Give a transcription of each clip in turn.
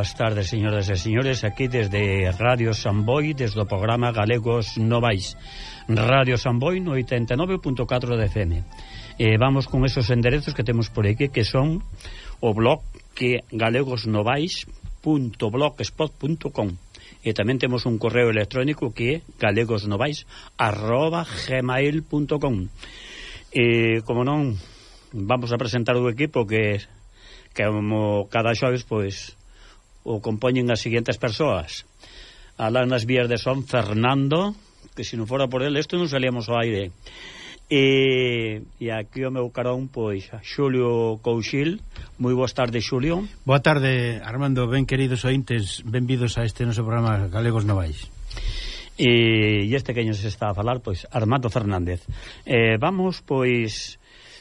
boas tardes, señoras e señores, aquí desde Radio Samboy, desde o programa Galegos Novais. Radio Samboy no 89.4 de FM. Eh, vamos con esos enderezos que temos por aquí, que son o blog que galegosnovais.blogspot.com e tamén temos un correo electrónico que é galegosnovais.gmail.com E, como non, vamos a presentar o equipo que, que como cada xoves, pois o compoñen as seguintes persoas. Alá nas vías de Son Fernando, que se non fora por ele, isto non salíamos ao aire. E, e aquí o meu carón, pois, Xulio Couchil. Moi boas tardes, Xulio. Boa tarde, Armando. Ben queridos ointes, benvidos a este noso programa Galegos Novais. E, e este que nos está a falar, pois, Armando Fernández. Eh, vamos, pois,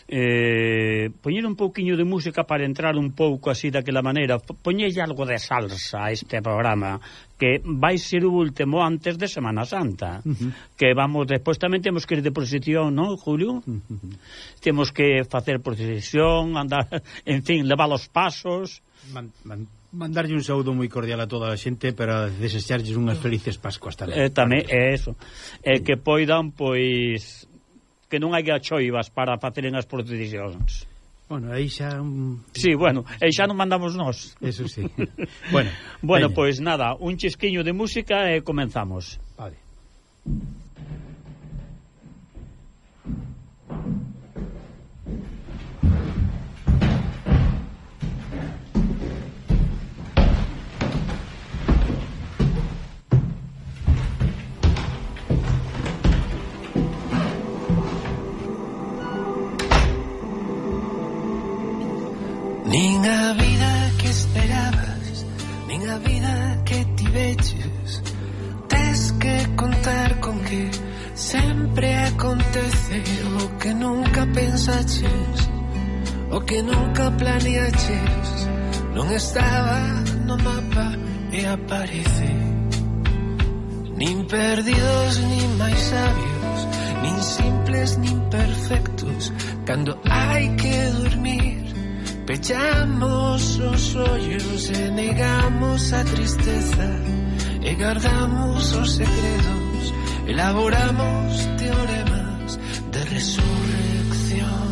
eh, poñer un pouquiño de música para entrar un pouco así daquela maneira, poñelle algo de salsa a este programa que vai ser o último antes de Semana Santa, uh -huh. que vamos despois tamén temos que ir de procesión, non, Julio? Uh -huh. Temos que facer procesión, andar, en fin, levar os pasos. Man, man, mandarlle un saúdo moi cordial a toda a xente para desexarlles unhas felices Pascuas tamén. Eh, tamén é eso. Eh, que poidan pois que non hai choivas para faceren as procesións. Bueno, aí xa... Un... Sí, bueno, aí xa non mandamos nós. Eso sí. bueno, bueno pois pues, nada, un chisquiño de música e comenzamos. Vale. Nin a vida que esperabas Nin a vida que tiveches Tes que contar con que Sempre acontece O que nunca pensaches O que nunca planeaches. Non estaba no mapa e aparece. Nin perdidos, nin máis sabios Nin simples, nin perfectos. Cando hai que dormir Pechamos os ollos e negamos a tristeza E guardamos os secretos. Elaboramos teoremas de resurrección.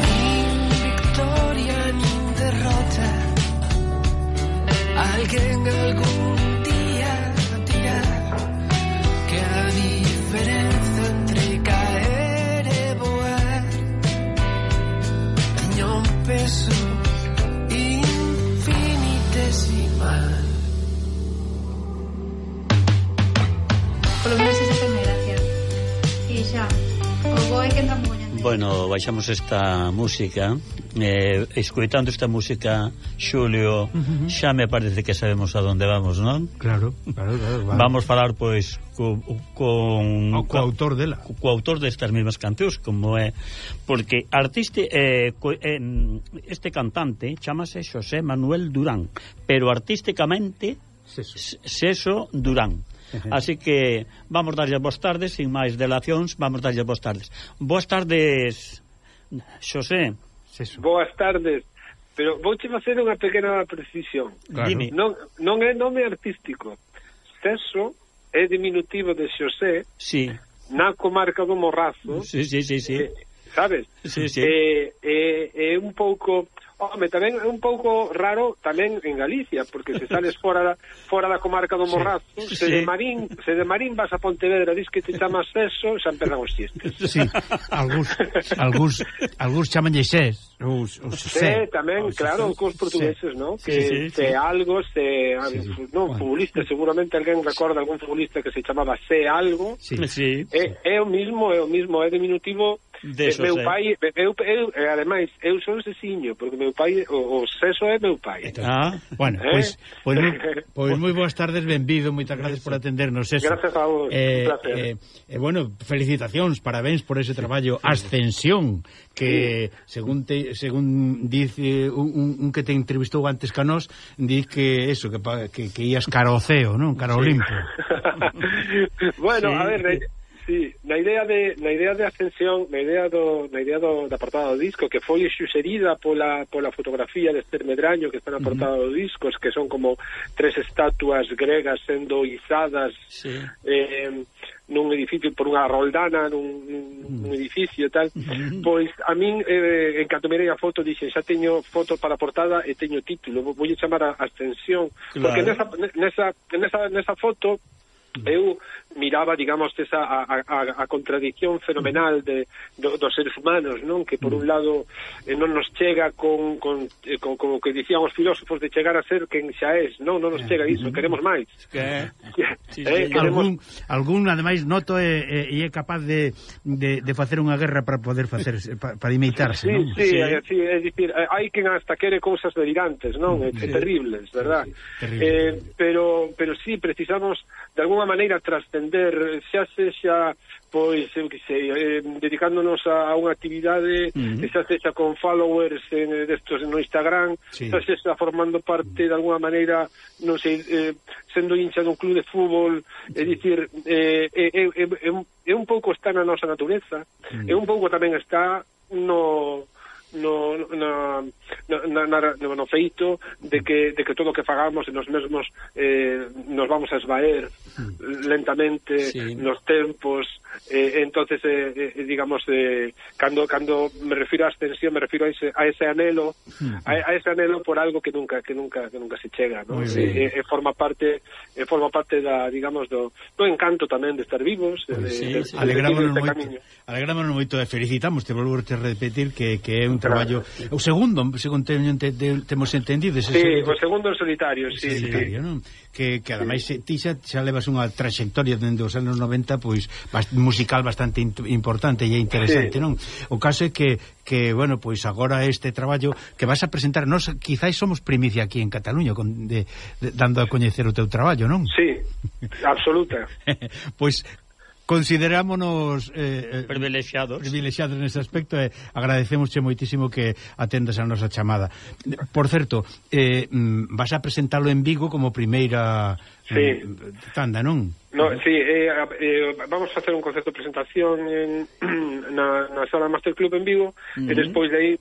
Nin victoria, nin derrota. Alguén algún é que? Bueno, baixamos esta música eh, escoitando esta música Xulio, uh -huh. xa me parece que sabemos a onde vamos, non? Claro, claro, claro vale. Vamos falar pois co, con o co autor dela. Co, co autor destas mesmas cancións como é porque artista eh, co, eh, este cantante chamase José Manuel Durán, pero artísticamente Seso, Seso Durán Así que vamos darlle boas tardes, sin máis delacións, vamos darlle boas tardes. Boas tardes, Xosé. Boas tardes. Pero vouche facer unha pequena precisión. Claro. Dime. Non, non é nome artístico. Ceso é diminutivo de Xosé sí. na comarca do Morrazo. Sí, sí, sí, sí. Eh, sabes? Sí, sí. É eh, eh, eh, un pouco Home, tamén é un pouco raro tamén en Galicia, porque se sales fora da, fora da comarca do Morrazo, sí. se, sí. de Marín, se de Marín vas a Pontevedra, dis que te chamas eso, xa empezan os chistes. Sí, algúns, algúns, algúns chaman de xés, os, os sí, sé. tamén, os claro, xés, cos portugueses, ¿no? Que sí, sí, se sí. algo, se... Sí. Non, bueno. futbolista, seguramente alguén recorda algún futbolista que se chamaba se algo. Sí, sí. É, é o mismo, é o mismo, é diminutivo De meu eh. pai, eu, eu, eu, ademais, eu son sesiño, porque meu pai, o, o seso é meu pai. Ah, bueno, eh? pois, pois, pois moi boas tardes, benvido, moitas gracias por atendernos, Eso. Gracias a vos, eh, un placer. Eh, eh, bueno, felicitacións, parabéns por ese traballo, Ascensión, que, según te, según dice un, un que te entrevistou antes que a nós, diz que eso, que, que, que ías cara ao ceo, non? Cara ao sí. limpo. bueno, sí. a ver... Eh, Sí, na idea de na idea de ascensión, na idea do na idea do, da portada do disco que foi xuxerida pola pola fotografía de Esther Medraño que está na portada uh -huh. do disco, que son como tres estatuas gregas sendo izadas sí. eh, nun edificio por unha roldana, nun, nun, edificio e tal. Uh -huh. Pois a min eh, en canto mirei a foto dixen, xa teño foto para a portada e teño título, vou chamar a ascensión, claro. porque nesa nesa nesa nesa foto eu miraba, digamos, esa a, a, a contradicción fenomenal de, do, dos seres humanos, non? Que por un lado eh, non nos chega con, con, eh, con como que dicían os filósofos de chegar a ser quen xa és, non, non nos eh, chega iso, queremos máis. Que eh, sí, sí, eh, sí, queremos... algún, algún ademais noto e eh, eh, é capaz de, de, de facer unha guerra para poder facer para, para imitarse, sí, non? Sí, sí, eh, sí, é dicir, eh, hai quen hasta quere cousas delirantes, non? É, sí. terribles, verdad? Sí, sí, terrible. Eh, pero pero sí precisamos de alguna maneira trascender ascender, xa sexa pois, eu que sei, eh, dedicándonos a, a unha actividade, uh -huh. xa sexa con followers en, destos no Instagram, sí. xa sexa formando parte de alguna maneira, non sei, eh, sendo hincha dun club de fútbol, é dicir, eh, é, é, é, é un pouco está na nosa natureza, uh -huh. é un pouco tamén está no no, na, na, na, no, no feito de que, de que todo o que fagamos nos mesmos eh, nos vamos a esvaer lentamente sí. nos tempos eh, entonces eh, eh, eh digamos eh, cando, cando me refiro a extensión me refiro a ese, a ese anhelo a, a ese anhelo por algo que nunca que nunca que nunca se chega ¿no? Sí. e eh, eh, forma parte eh, forma parte da digamos do, do encanto tamén de estar vivos de, sí, de, sí. alegrámonos moito alegrámonos moito e felicitamos te volvo a repetir que, que é un traballo. O segundo, segundo teño te, te, temos entendido, ese sí, o segundo en solitario, sí, solitario, sí. Non? Que que ademais sí. ti xa, xa levas unha trayectoria dende os anos 90 pois bas, musical bastante importante e interesante, sí. non? O caso é que que, bueno, pois agora este traballo que vas a presentar, nós quizáis somos primicia aquí en Cataluña con, de, de, dando a coñecer o teu traballo, non? Sí, absoluta. pois considerámonos eh, eh, privilexiados privilexiados nese aspecto e eh, agradecemosche moitísimo que atendas a nosa chamada. Por certo, eh, mm, vas a presentalo en Vigo como primeira sí. Eh, tanda, non? No, sí, eh, eh, vamos a hacer un concerto de presentación en, na, na sala Master Club en Vigo uh -huh. e despois de aí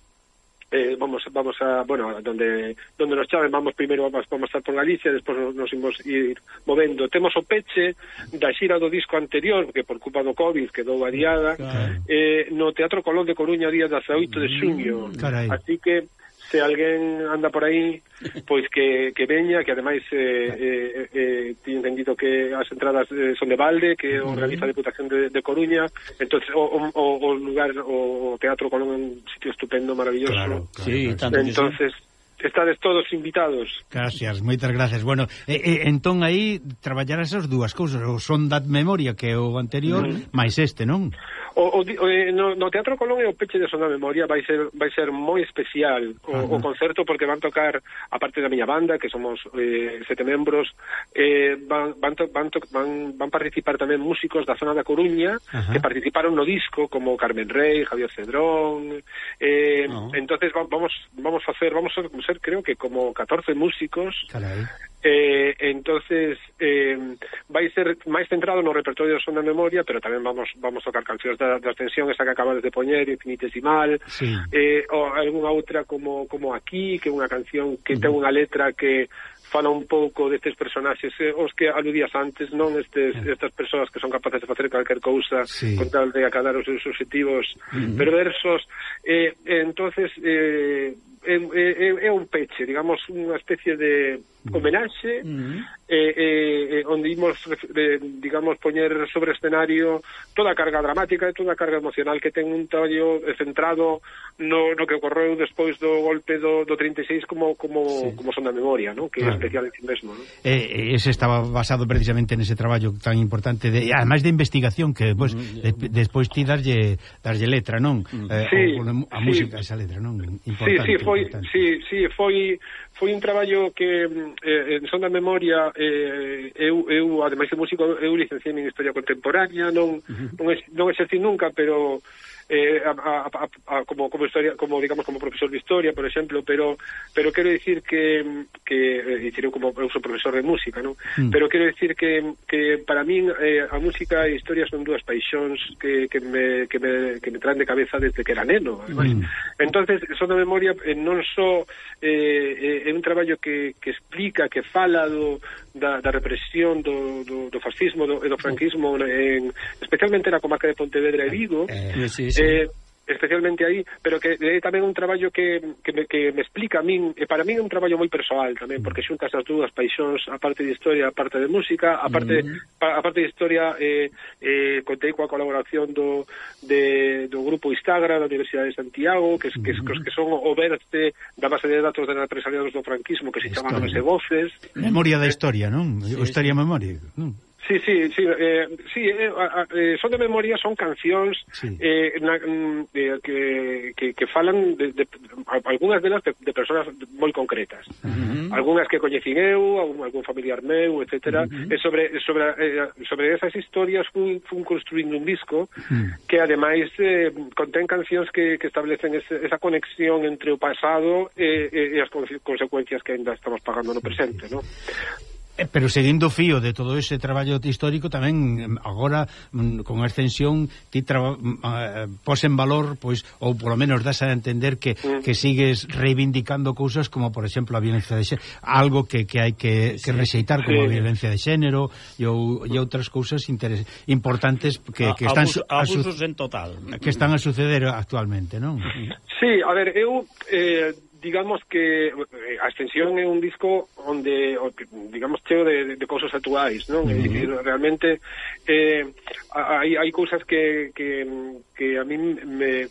eh, vamos vamos a, bueno, donde donde nos chaven vamos primeiro vamos, vamos a estar por Galicia, despois nos imos ir movendo. Temos o peche da xira do disco anterior, que por culpa do Covid quedou variada, claro. eh, no Teatro Colón de Coruña día 18 de xuño. Mm, carai. Así que se alguén anda por aí, pois que, que veña, que ademais eh, eh, eh, eh, ti entendido que as entradas eh, son de balde, que o realiza a Deputación de, de Coruña, entonces o, o, o lugar, o teatro Colón é un sitio estupendo, maravilloso. Claro, claro, sí, tanto entonces, que sí. Estades todos invitados. Gracias, moitas gracias. Bueno, e, e, entón aí traballar esas dúas cousas, o son dat memoria que é o anterior, mm. máis este, non? O, o, o, eh, no, no Teatro Colón e o peche de son da memoria, vai ser vai ser moi especial o, o concerto porque van tocar a parte da miña banda, que somos eh, sete membros, eh, van, van, to, van, to, van, van participar tamén músicos da zona da Coruña Ajá. que participaron no disco como Carmen Rey, Javier Cedrón, eh, uh -huh. entonces vamos vamos hacer vamos a ser creo que como 14 músicos. Carai. Eh, entonces eh, vai ser máis centrado no repertorio de son da memoria pero tamén vamos vamos tocar cancións da, da extensión esa que acabades de poñer infinitesimal sí. eh, ou algunha outra como, como aquí que é unha canción que uh -huh. ten unha letra que fala un pouco destes personaxes eh, os que aludías antes, non estes eh. estas persoas que son capaces de facer calquer cousa sí. con tal de acadar os seus objetivos, perversos. Eh, entonces eh é, é, é un peche, digamos, unha especie de Mm. homenaxe mm -hmm. eh, eh, onde imos eh, digamos poñer sobre escenario toda a carga dramática e toda a carga emocional que ten un traballo centrado no, no que ocorreu despois do golpe do, do 36 como como, sí. como son da memoria ¿no? que claro. é especial en sí mesmo ¿no? eh, ese estaba basado precisamente nese traballo tan importante de, además de investigación que pues, mm, de, mm. despois ti darlle, darlle letra non eh, sí, o, a música sí. esa letra non importante, sí, sí, foi, importante. Sí, sí, foi, foi un traballo que eh, son da memoria eh, eu, eu, ademais de músico eu licenciei en Historia Contemporánea non, non, es, non exercí nunca, pero eh, a, a, a, como, como, historia, como, digamos, como profesor de historia, por exemplo, pero, pero quero dicir que, que eh, dicireu como eu sou profesor de música, non? Mm. Pero quero dicir que, que para min eh, a música e a historia son dúas paixóns que, que, me, que, me, que me traen de cabeza desde que era neno. Mm. Entonces, son da memoria eh, non só so, eh, é un traballo que, que explica, que fala do, da, da represión do, do, do fascismo do, e do franquismo en, especialmente na comarca de Pontevedra e Vigo eh, sí, sí. Eh, especialmente aí, pero que é tamén un traballo que, que, me, que me explica a min, e para min é un traballo moi persoal tamén, porque mm. xuntas as dúas paixóns, a parte de historia, a parte de música, a parte, mm. a parte de historia, eh, eh, contei coa colaboración do, de, do grupo Instagram da Universidade de Santiago, que, que, que, mm. que son o verte da base de datos de empresariados do franquismo, que se chaman Voces. Memoria da eh, historia, non? Sí, historia sí. memoria, non? Sí, sí, sí, eh, sí eh, eh, son de memoria, son cancións sí. eh, na, mm, eh, que, que, que falan de, de, algunhas delas de, de persoas moi concretas. Uh -huh. Algunhas que coñecín eu, algún, algún familiar meu, etcétera. Uh -huh. E sobre sobre eh, sobre esas historias fun, fun construindo un disco uh -huh. que ademais eh, contén cancións que, que establecen ese, esa conexión entre o pasado e, e, e as consecuencias que ainda estamos pagando no presente, sí. no? Eh, pero seguindo o fío de todo ese traballo histórico tamén agora mm, con a extensión ti tra... Mm, eh, pos en valor pois ou polo menos das a entender que, mm. que sigues reivindicando cousas como por exemplo a violencia de xénero, algo que, que hai que, que rexeitar como sí. a violencia de xénero e, ou, e outras cousas interes... importantes que, que están Abus, abusos su... en total que están a suceder actualmente, non? Sí, a ver, eu eh digamos que Ascensión é un disco onde digamos cheo de, de cousas actuais, non? Uh -huh. E dicir, realmente eh, hai, hai cousas que, que, que a min me,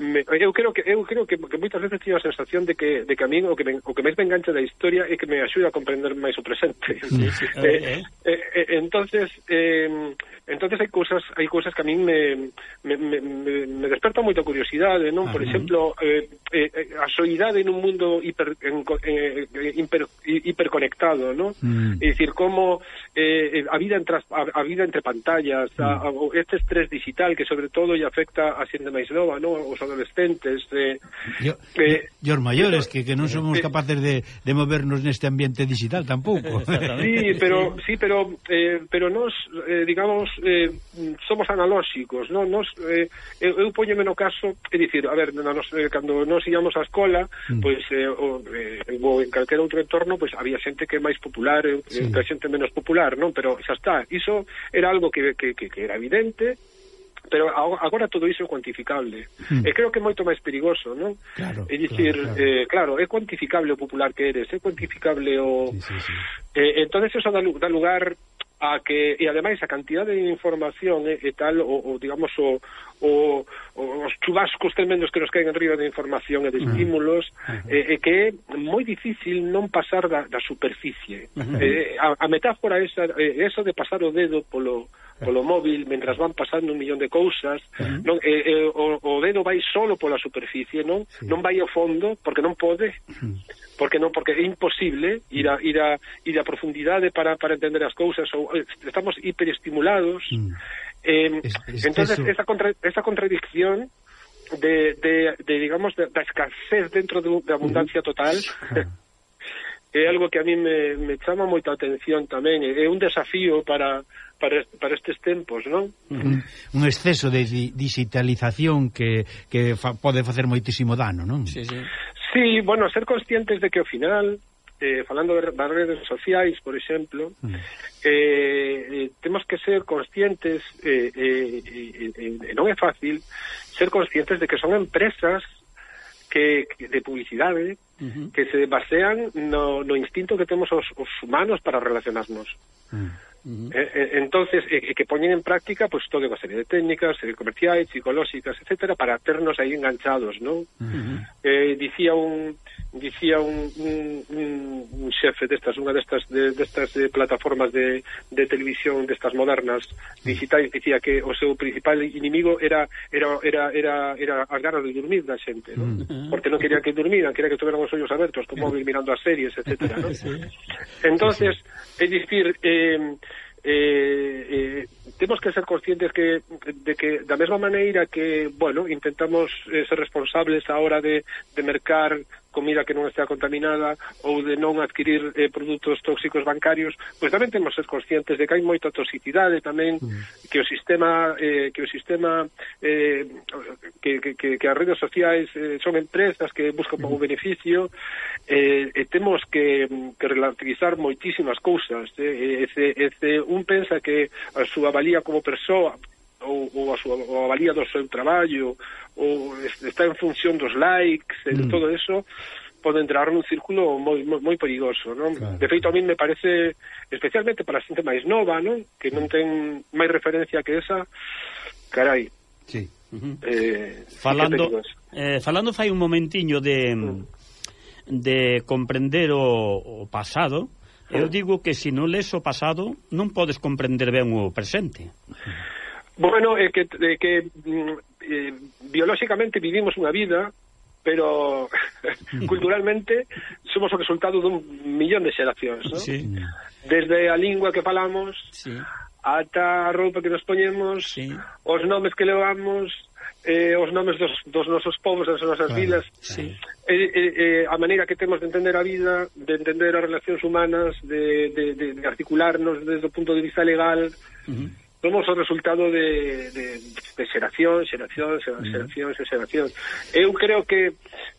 me eu creo que eu creo que, que moitas veces teño a sensación de que de que a min o que me, o que máis me engancha da historia é que me axuda a comprender máis o presente. Sí, sí, eh, eh, eh, entonces eh entonces hai cousas hai cousas que a min me me, me, me, desperta moita curiosidade, non? Por Ajá. exemplo, eh, eh, a soidade nun mundo hiper en, eh, hiper hiperconectado, non? Mm. É dicir, como eh, a vida entre as- a, a vida entre pantallas, a, a, o- este estrés digital que sobre todo lle afecta a xente máis nova, non? Os adolescentes, eh, Yo, Eh, yo, os maiores que, que non somos eh, capaces de, de movernos neste ambiente digital tampouco. Sí, pero sí, pero eh, pero nos eh, digamos eh, somos analóxicos, non? Nos, eh, eu, eu poñeme no caso, é dicir, a ver, na nos, eh, cando nos íamos á escola, mm. pois, eh, o, eh, ou en calquera outro entorno, pois había xente que é máis popular, e sí. xente menos popular, non? Pero xa está, iso era algo que, que, que, que era evidente, pero agora todo iso é cuantificable. Mm. E creo que é moito máis perigoso, non? Claro, é dicir, claro, claro. Eh, claro, é cuantificable o popular que eres, é cuantificable o... Sí, sí, sí. Eh, entonces eso dá, dá lugar a que e ademais a cantidad de información e, e tal o, o digamos o, o, os chubascos tremendos que nos caen arriba de información e de estímulos uh eh, -huh. e, e que é moi difícil non pasar da, da superficie uh eh, -huh. e, a, a metáfora esa, eso de pasar o dedo polo polo móvil, mentras van pasando un millón de cousas, uh -huh. non, eh, eh, o, o dedo vai solo pola superficie, non? Sí. Non vai ao fondo, porque non pode, uh -huh. porque non, porque é imposible ir a, ir a, ir a profundidade para, para entender as cousas, ou, eh, estamos hiperestimulados, uh -huh. eh, es, es entonces esa, contra, esa contradicción de, de, de digamos, da escasez dentro de, de abundancia total... Uh -huh é algo que a mí me, me chama moita atención tamén, é un desafío para, para, para estes tempos, non? Un exceso de di digitalización que, que fa, pode facer moitísimo dano, non? Sí, sí. sí, bueno, ser conscientes de que ao final eh, falando de das redes sociais, por exemplo, eh, eh, temos que ser conscientes, eh, eh, eh, eh, non é fácil, ser conscientes de que son empresas que, que de publicidade uh -huh. que se basean no, no instinto que temos os, os humanos para relacionarnos. Uh -huh. -huh. eh, entonces, eh, que poñen en práctica pues toda unha serie de técnicas serie comerciais, psicolóxicas, etcétera, para ternos aí enganchados, non? Uh -huh. eh, dicía un dicía un, un, un, un xefe destas, unha destas de, destas de plataformas de, de televisión destas modernas digitais dicía que o seu principal inimigo era era era era era as ganas de dormir da xente, non? Porque non quería que durmieran, quería que estuveran os ollos abertos, como móvil mirando as series, etcétera, non? Entonces, é dicir, eh eh, eh, temos que ser conscientes que de que da mesma maneira que, bueno, intentamos eh, ser responsables a hora de, de mercar comida que non estea contaminada ou de non adquirir eh, produtos tóxicos bancarios, pois tamén temos que ser conscientes de que hai moita toxicidade tamén mm. que o sistema eh, que o sistema eh, que, que, que, que as redes sociais eh, son empresas que buscan mm. para o beneficio eh, e temos que, que relativizar moitísimas cousas eh, e se, e se un pensa que a súa valía como persoa ou, ou a súa ou a valía do seu traballo ou está en función dos likes e mm. todo eso pode entrar nun círculo moi, moi, moi perigoso, non? Claro. De feito, a min me parece, especialmente para a xente máis nova, non? Que non ten máis referencia que esa, carai. Sí. Uh -huh. eh, falando, eh, falando fai un momentiño de, mm. de comprender o, o pasado, eu mm. digo que se si non lees o pasado non podes comprender ben o presente. Bueno, é que, é que mm, eh, biolóxicamente vivimos unha vida pero culturalmente somos o resultado dun millón de xeracións, ¿no? sí. Desde a lingua que falamos, sí. ata a roupa que nos poñemos, sí. os nomes que levamos, eh, os nomes dos, dos nosos povos, das nosas claro, vilas, sí. eh, eh, eh, a maneira que temos de entender a vida, de entender as relacións humanas, de, de, de, de articularnos desde o punto de vista legal... Uh -huh somos o resultado de, de, de xeración, xeración, xeración, xeración. Eu creo que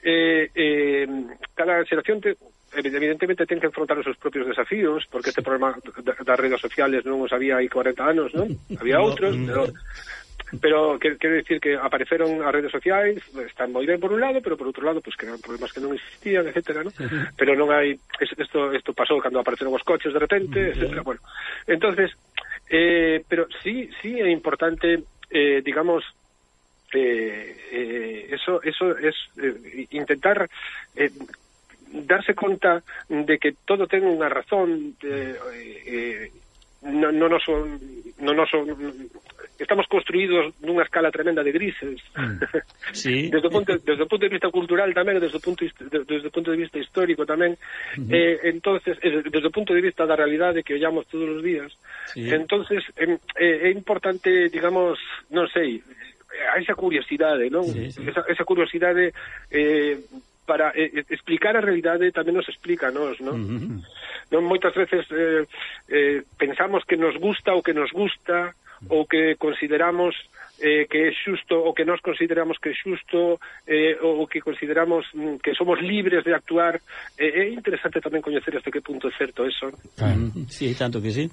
eh, eh, cada xeración te, evidentemente ten que enfrontar os seus propios desafíos, porque este problema das redes sociales non os había hai 40 anos, non? Había outros, pero pero que, quero decir que apareceron as redes sociais, están moi ben por un lado, pero por outro lado, pues que eran problemas que non existían, etcétera, ¿no? Pero non hai isto isto pasou cando apareceron os coches de repente, etcétera. Bueno, entonces Eh, pero sí, sí es importante, eh, digamos, eh, eh, eso, eso es eh, intentar eh, darse cuenta de que todo ten unha razón eh, eh, no, no son no noso estamos construídos nunha escala tremenda de grises. Mm. Sí. desde o punto desde o punto de vista cultural tamén, desde o punto desde o punto de vista histórico tamén. Uh -huh. Eh entonces eh, desde o punto de vista da realidade que ollamos todos os días. Sí. Entonces eh, é importante, digamos, non sei, eh, a esa curiosidade, non? Sí, sí. Esa, esa curiosidade eh, para eh, eh, explicar a realidade tamén nos explica nos, non? Uh -huh. non moitas veces eh, eh, pensamos que nos gusta o que nos gusta ou que consideramos eh, que é xusto o que nós consideramos que é xusto eh, ou que consideramos mm, que somos libres de actuar eh, é interesante tamén coñecer hasta que punto é certo eso claro. Mm. Sí, tanto que sí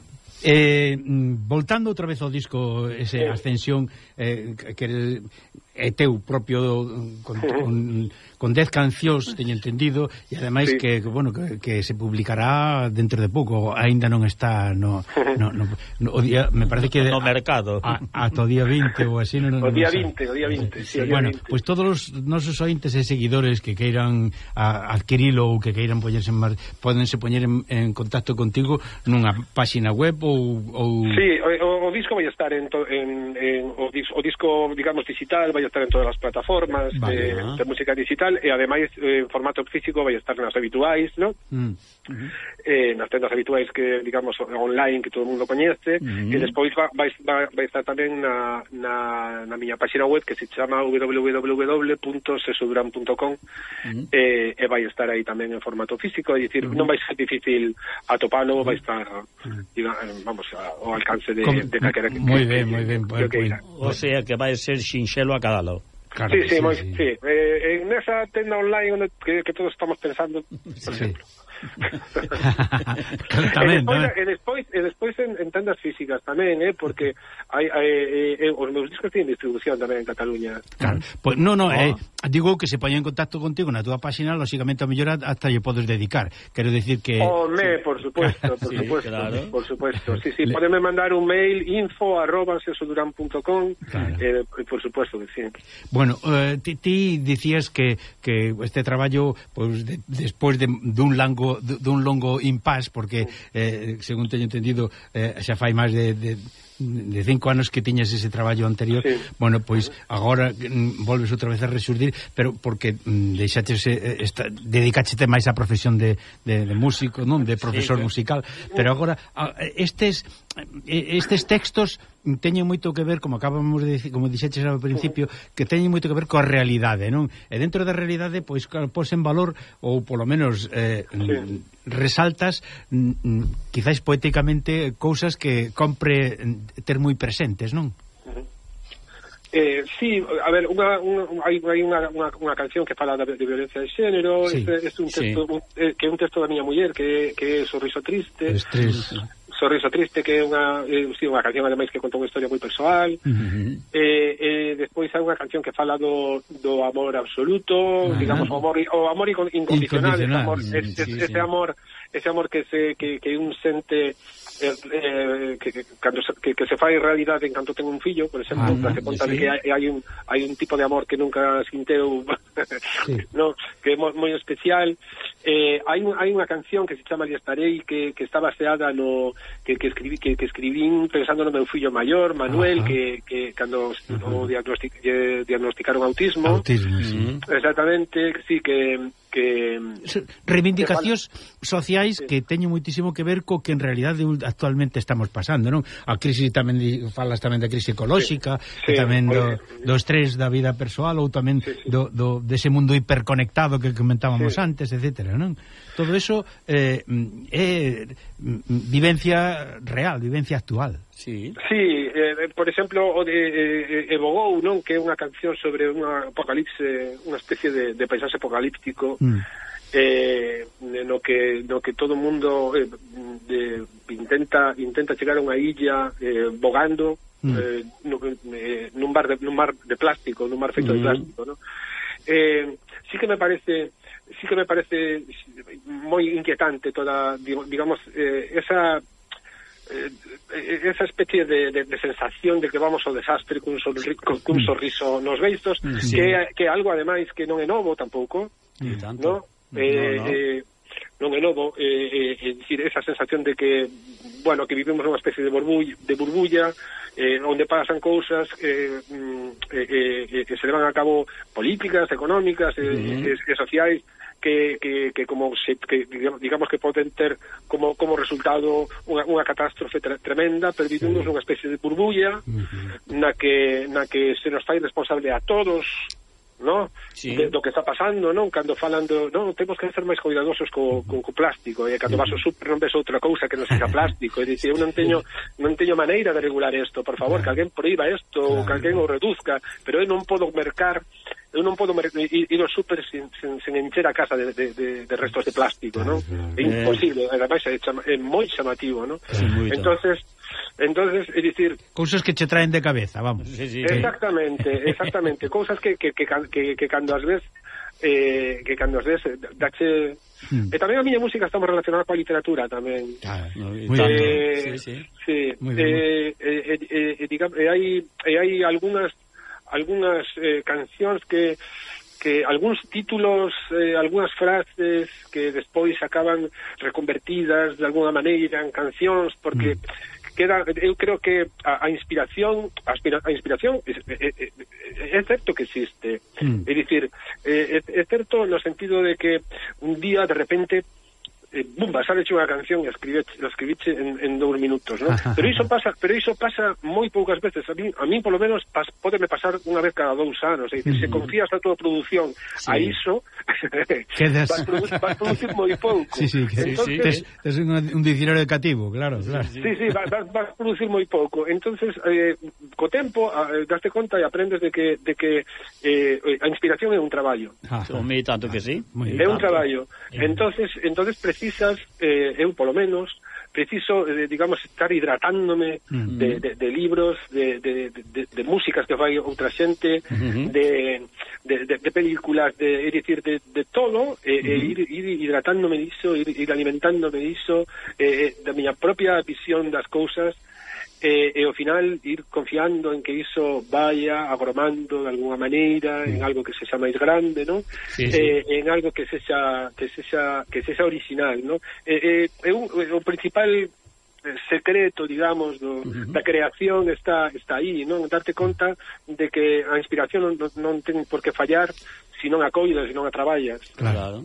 Eh, mm, voltando outra vez ao disco ese eh. Ascensión eh, que, é teu propio con, con, con dez cancións teño entendido e ademais sí. que, que bueno que, que se publicará dentro de pouco aínda non está no, no, no, no o día, me parece que no mercado. a, ata o día 20 ou así no, no, o día 20 o día 20 sí, día bueno pois pues todos os nosos ointes e seguidores que queiran a, adquirilo ou que queiran poñerse en mar, podense poñer en, en contacto contigo nunha páxina web ou, ou... Sí, o, o disco vai estar en, to, en, en o, dis, o disco digamos digital vai vai estar en todas as plataformas vale, eh, ah. de música digital eh, e ademais eh, en formato físico vai estar nas habituais, ¿no? Mm. Uh -huh. eh, nas tendas habituais que, digamos, online que todo o mundo coñece, uh -huh. e despois va, vai, vai estar tamén na, na, na miña página web que se chama www.sesuduran.com uh -huh. eh, eh e vai estar aí tamén en formato físico, é dicir, uh -huh. non vai ser difícil atopalo, vai estar uh -huh. vamos, ao alcance de, Com, de calquera que, que, que, que, que, que, que, que, que, que, que, que, que, que, que, que, que, que, Nadal. Claro, sí, sí, sí, moi, sí. sí. Eh, en esa tenda online onde que, que todos estamos pensando, por sí. exemplo. Tamén, e despois, e despois en, en tendas físicas tamén, eh, porque hai, hai, eh, eh os meus discos teñen distribución tamén en Cataluña. Claro. Pues, no, no, oh. eh, digo que se poñen en contacto contigo na túa página, lógicamente a mellor hasta lle podes dedicar. Quero decir que Home, sí. por supuesto, por sí, supuesto, claro. por supuesto. Sí, sí, Le... podeme mandar un mail info@sesoduran.com claro. eh, por supuesto que sí. Bueno, eh, ti, ti dicías que que este traballo pues de, despois de dun largo longo dun longo impasse porque eh, según teño entendido eh, xa fai máis de, de de cinco anos que tiñas ese traballo anterior, sí. bueno, pois agora mm, volves outra vez a resurdir, pero porque mm, deixaches eh, eh, esta, dedicachete máis á profesión de, de, de músico, non, de profesor sí, musical, pero agora a, estes estes textos teñen moito que ver, como acabamos de dicir, como dixeches ao principio, que teñen moito que ver coa realidade, non? E dentro da realidade, pois, pos en valor, ou polo menos eh, sí. resaltas, mm, mm quizáis poéticamente, cousas que compre mm, ter moi presentes, non? Eh, sí, a ver, unha, unha, hai, hai unha, unha, unha canción que fala de, de violencia de xénero, sí, este, este un texto, sí. un, eh, que é un texto da miña muller, que, que é Sorriso Triste. Es triste Sorriso Triste, que é unha, eh, sí, unha canción, ademais, que conta unha historia moi persoal. Uh -huh. eh, eh, despois hai unha canción que fala do, do amor absoluto, uh -huh. digamos, o amor, o amor incondicional, incondicional ese amor, sí, ese, sí. ese amor ese amor que se que, que un sente eh, que, que, cando se, que, que se fai realidade en canto ten un fillo, por exemplo, ah, se conta sí. que hai, hai, un, hai un tipo de amor que nunca sinteu, sí. no, que é moi especial. Eh, hai, un, hai unha canción que se chama Li estarei que, que está baseada no que, que, escribí, que, que escribín pensando no meu fillo maior, Manuel, Ajá. que, que cando uh -huh. diagnostic, diagnosticaron autismo. Autismo, sí. Exactamente, sí, que que reivindicacións que sociais sí. que teñen muitísimo que ver co que en realidade actualmente estamos pasando, non? A crise tamén falas tamén da crise ecolóxica, sí. Sí, tamén do, do estrés da vida persoal ou tamén sí, sí. do do dese mundo hiperconectado que comentábamos sí. antes, etcétera, non? Todo eso eh, mm, é mm, mm, vivencia real, vivencia actual. Sí, sí eh, eh, por exemplo, o de eh, eh Evogou, non? Que é unha canción sobre unha apocalipse, unha especie de, de paisaxe apocalíptico mm. eh, no, que, no que todo o mundo eh, de, intenta intenta chegar a unha illa eh, bogando mm. eh, no, eh, nun, mar de, nun mar de plástico, nun mar feito mm. de plástico, ¿no? Eh, sí que me parece sí que me parece moi inquietante toda digamos eh, esa Eh, eh, esa especie de, de, de, sensación de que vamos ao desastre cun, sorri, cun, cun sorriso nos beistos, mm, sí. que, que algo ademais que non é novo tampouco, tanto? no? Eh, no, no. Eh, non é novo, eh, eh, é dicir, esa sensación de que, bueno, que vivimos unha especie de burbulla, de burbulla eh, onde pasan cousas eh, mm, eh, eh, que se levan a cabo políticas, económicas, eh, uh -huh. e sociais, que, que, que como se, que digamos que poden ter como como resultado unha, unha catástrofe tre, tremenda, perditindonos sí. unha especie de burbulla uh -huh. na que na que se nos fai responsable a todos no? Sí. De, do que está pasando, non? Cando falan do, non, temos que ser máis cuidadosos co, co, co plástico, e cando vas ao super non ves outra cousa que non seja plástico, e dicir, eu non teño non teño maneira de regular isto, por favor, claro. que alguén proíba isto, claro. que alguén o reduzca, pero eu non podo mercar eu non podo ir ao super sin, sin, sin encher a casa de, de, de, de restos de plástico, non? É imposible, ademais é, chama, é moi chamativo, non? Sí, entonces entonces é dicir... Cousas que che traen de cabeza, vamos. Sí, sí, exactamente, sí. exactamente. cousas que, que, que, que, que cando as ves eh, que cando as ves dache... Mm. E tamén a miña música estamos relacionada coa literatura tamén. Claro, ah, moi eh, sí, sí. sí. Muy eh, eh, eh, eh, digamos, e hai, e hai algunhas algunhas eh, cancións que que algúns títulos, eh, algunhas frases que despois acaban reconvertidas de alguna maneira en cancións porque mm. queda eu creo que a, a inspiración, a, a inspiración é, é, é certo que existe. Mm. É dicir, é, eh, é certo no sentido de que un día de repente eh, bumba, saleche unha canción e escribeche, escribiche en, en dous minutos, ¿no? Pero iso pasa, pero iso pasa moi poucas veces. A mí, a mí polo menos, pas, podeme pasar unha vez cada dous anos. É dicir, se confías a tua produción sí. a iso, Quedas... vas, producir, vas producir moi pouco. Sí, sí, que... Entonces... sí, sí. Tes, tes un, un diccionario educativo, claro, claro. Sí, sí, vas, vas, vas producir moi pouco. Entonces, eh, co tempo, ah, eh, daste conta e aprendes de que, de que eh, eh a inspiración é un traballo. Ah, Tomé tanto que sí. É un traballo. Entonces, entonces precisas, eh, eu polo menos, preciso, eh, digamos, estar hidratándome uh -huh. de, de, de, libros, de, de, músicas que fai outra xente, uh -huh. de, de, películas, de, é dicir, de, de todo, eh, uh -huh. ir, ir hidratándome diso, ir, ir alimentándome diso, eh, da miña propia visión das cousas, Eh, eh, e, e ao final ir confiando en que iso vaya agromando de alguna maneira mm. en algo que sexa máis grande, no? Sí, sí. Eh, en algo que sexa que sexa que sexa original, no? Eh, eh, un, o principal secreto, digamos, do, uh -huh. da creación está está aí, non? Darte conta de que a inspiración non, non ten por que fallar se non a coidas, se non a traballas. Claro.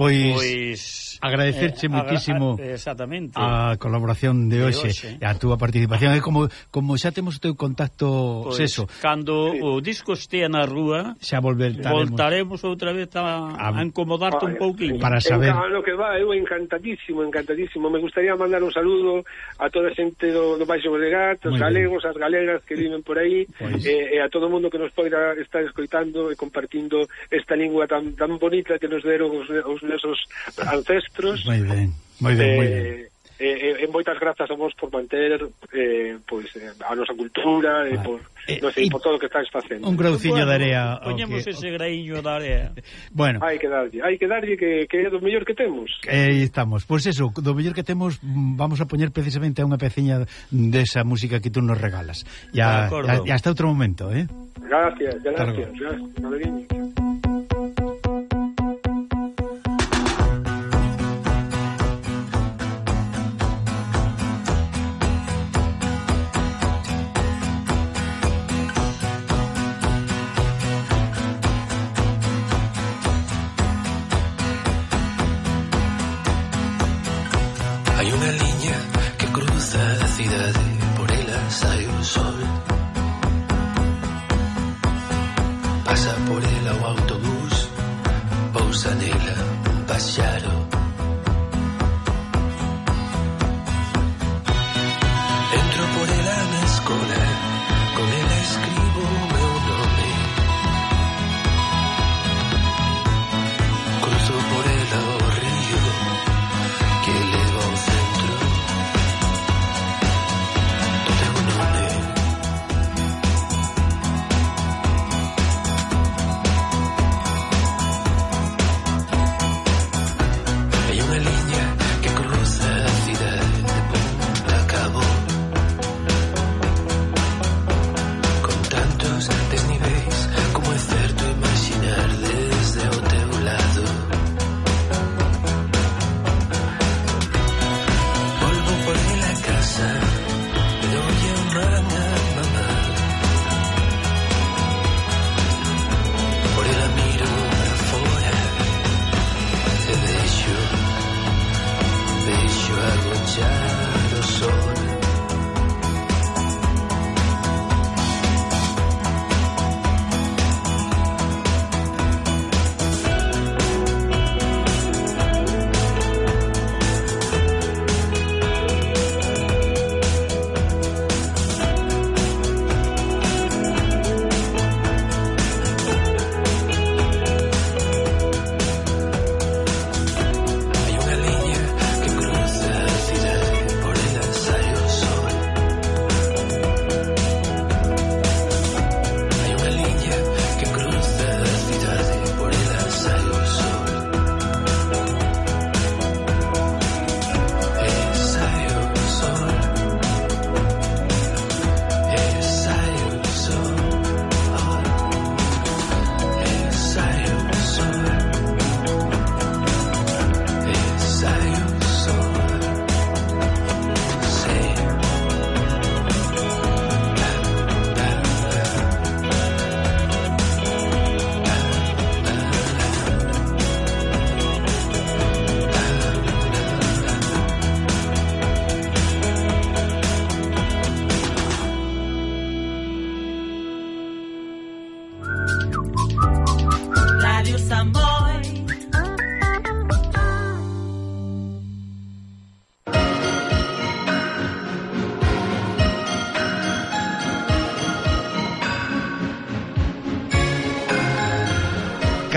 Pois, pois agradecerche eh, muitísimo eh, exactamente a colaboración de, de hoxe, hoxe e a túa participación. É como como xa temos o teu contacto pois, seso. Cando sí. o disco estea na rúa, xa volvertaremos. Voltaremos outra vez a, a, a incomodarte ah, un pouquiño. Para saber. Lo que va, eu encantadísimo, encantadísimo. Me gustaría mandar un saludo a toda a xente do, do Baixo Bodegat, os galegos, as galegas que viven por aí, pois. e, e a todo mundo que nos poida estar escoitando e compartindo esta lingua tan, tan bonita que nos deron os, os nosos ancestros. Moi ben, moi ben, moi ben. Eh, Eh, eh, en moitas grazas a vos por manter eh, pois, eh, a nosa cultura vale. e por, eh, non sei, por todo o que estáis facendo un grauciño bueno, de area poñemos okay. ese graiño de area bueno. hai que darlle, hai que darlle que, que é do mellor que temos aí eh, estamos, pois pues eso, do mellor que temos mm, vamos a poñer precisamente unha peciña desa de música que tú nos regalas ya, ya, ya hasta outro momento eh? gracias, gracias, gracias. gracias. la ciudad, por ellas hay un sol. Pasa por el autobús, pausa negra, un pájaro.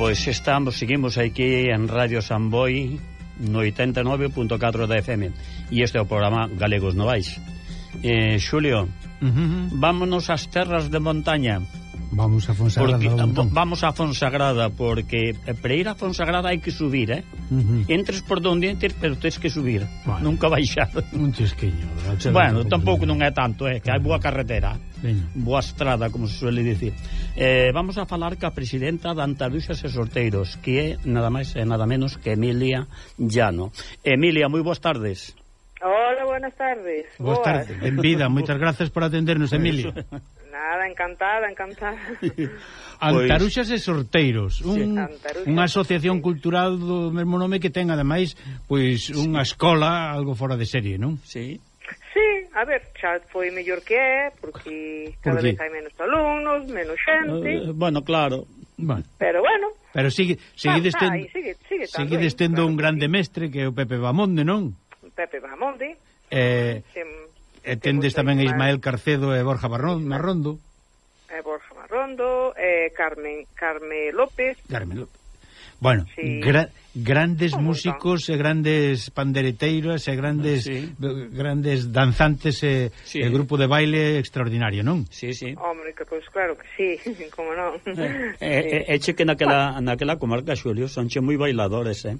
pois estamos, seguimos aquí en Radio Samboy no 89.4 da FM e este é o programa Galegos Novais. Eh, Xulio, uh -huh. vámonos ás terras de montaña. Vamos a Fonsagrada. Porque, montón. vamos a Fonsagrada, porque eh, para ir a Fonsagrada hai que subir, eh? Uh -huh. Entres por donde entres, pero tens que subir. Bueno, Nunca baixar. Un chisquiño. Bueno, tampouco non é tanto, eh? Que hai boa carretera. Veña. Boa estrada, como se suele dicir. Eh, vamos a falar ca presidenta da Antaluxas e Sorteiros, que é nada máis e nada menos que Emilia Llano. Emilia, moi boas tardes. Hola, buenas tardes. Boas, boas. tardes. En vida, moitas gracias por atendernos, Emilia. Nada, encantada, encantada. Antaruxas pois... e Sorteiros, un, sí. unha asociación sí. cultural do mesmo nome que ten ademais pois unha escola algo fora de serie, non? Sí. Sí, a ver, xa foi mellor que é, porque cada Por vez hai menos alumnos, menos xente. Uh, eh, bueno, claro. Bueno. Pero bueno. Pero sigue, seguides ah, ah ten... sigue, sigue seguides tendo claro, un grande sí. mestre que é o Pepe Bamonde, non? Pepe Bamonde. Eh, ah, tem, e tendes tamén a Ismael Carcedo e Borja Barrón, Marrondo. E Borja Marrondo, eh, Carmen Carme López. Carmen López. Bueno, sí. gran grandes músicos e grandes pandereteiros e grandes sí. grandes danzantes e, sí. e grupo de baile extraordinario, non? Sí, sí. Hombre, que pois pues, claro que sí, como non. Eh, eh, eh, eche que naquela, naquela comarca, Xulio, sonche moi bailadores, eh?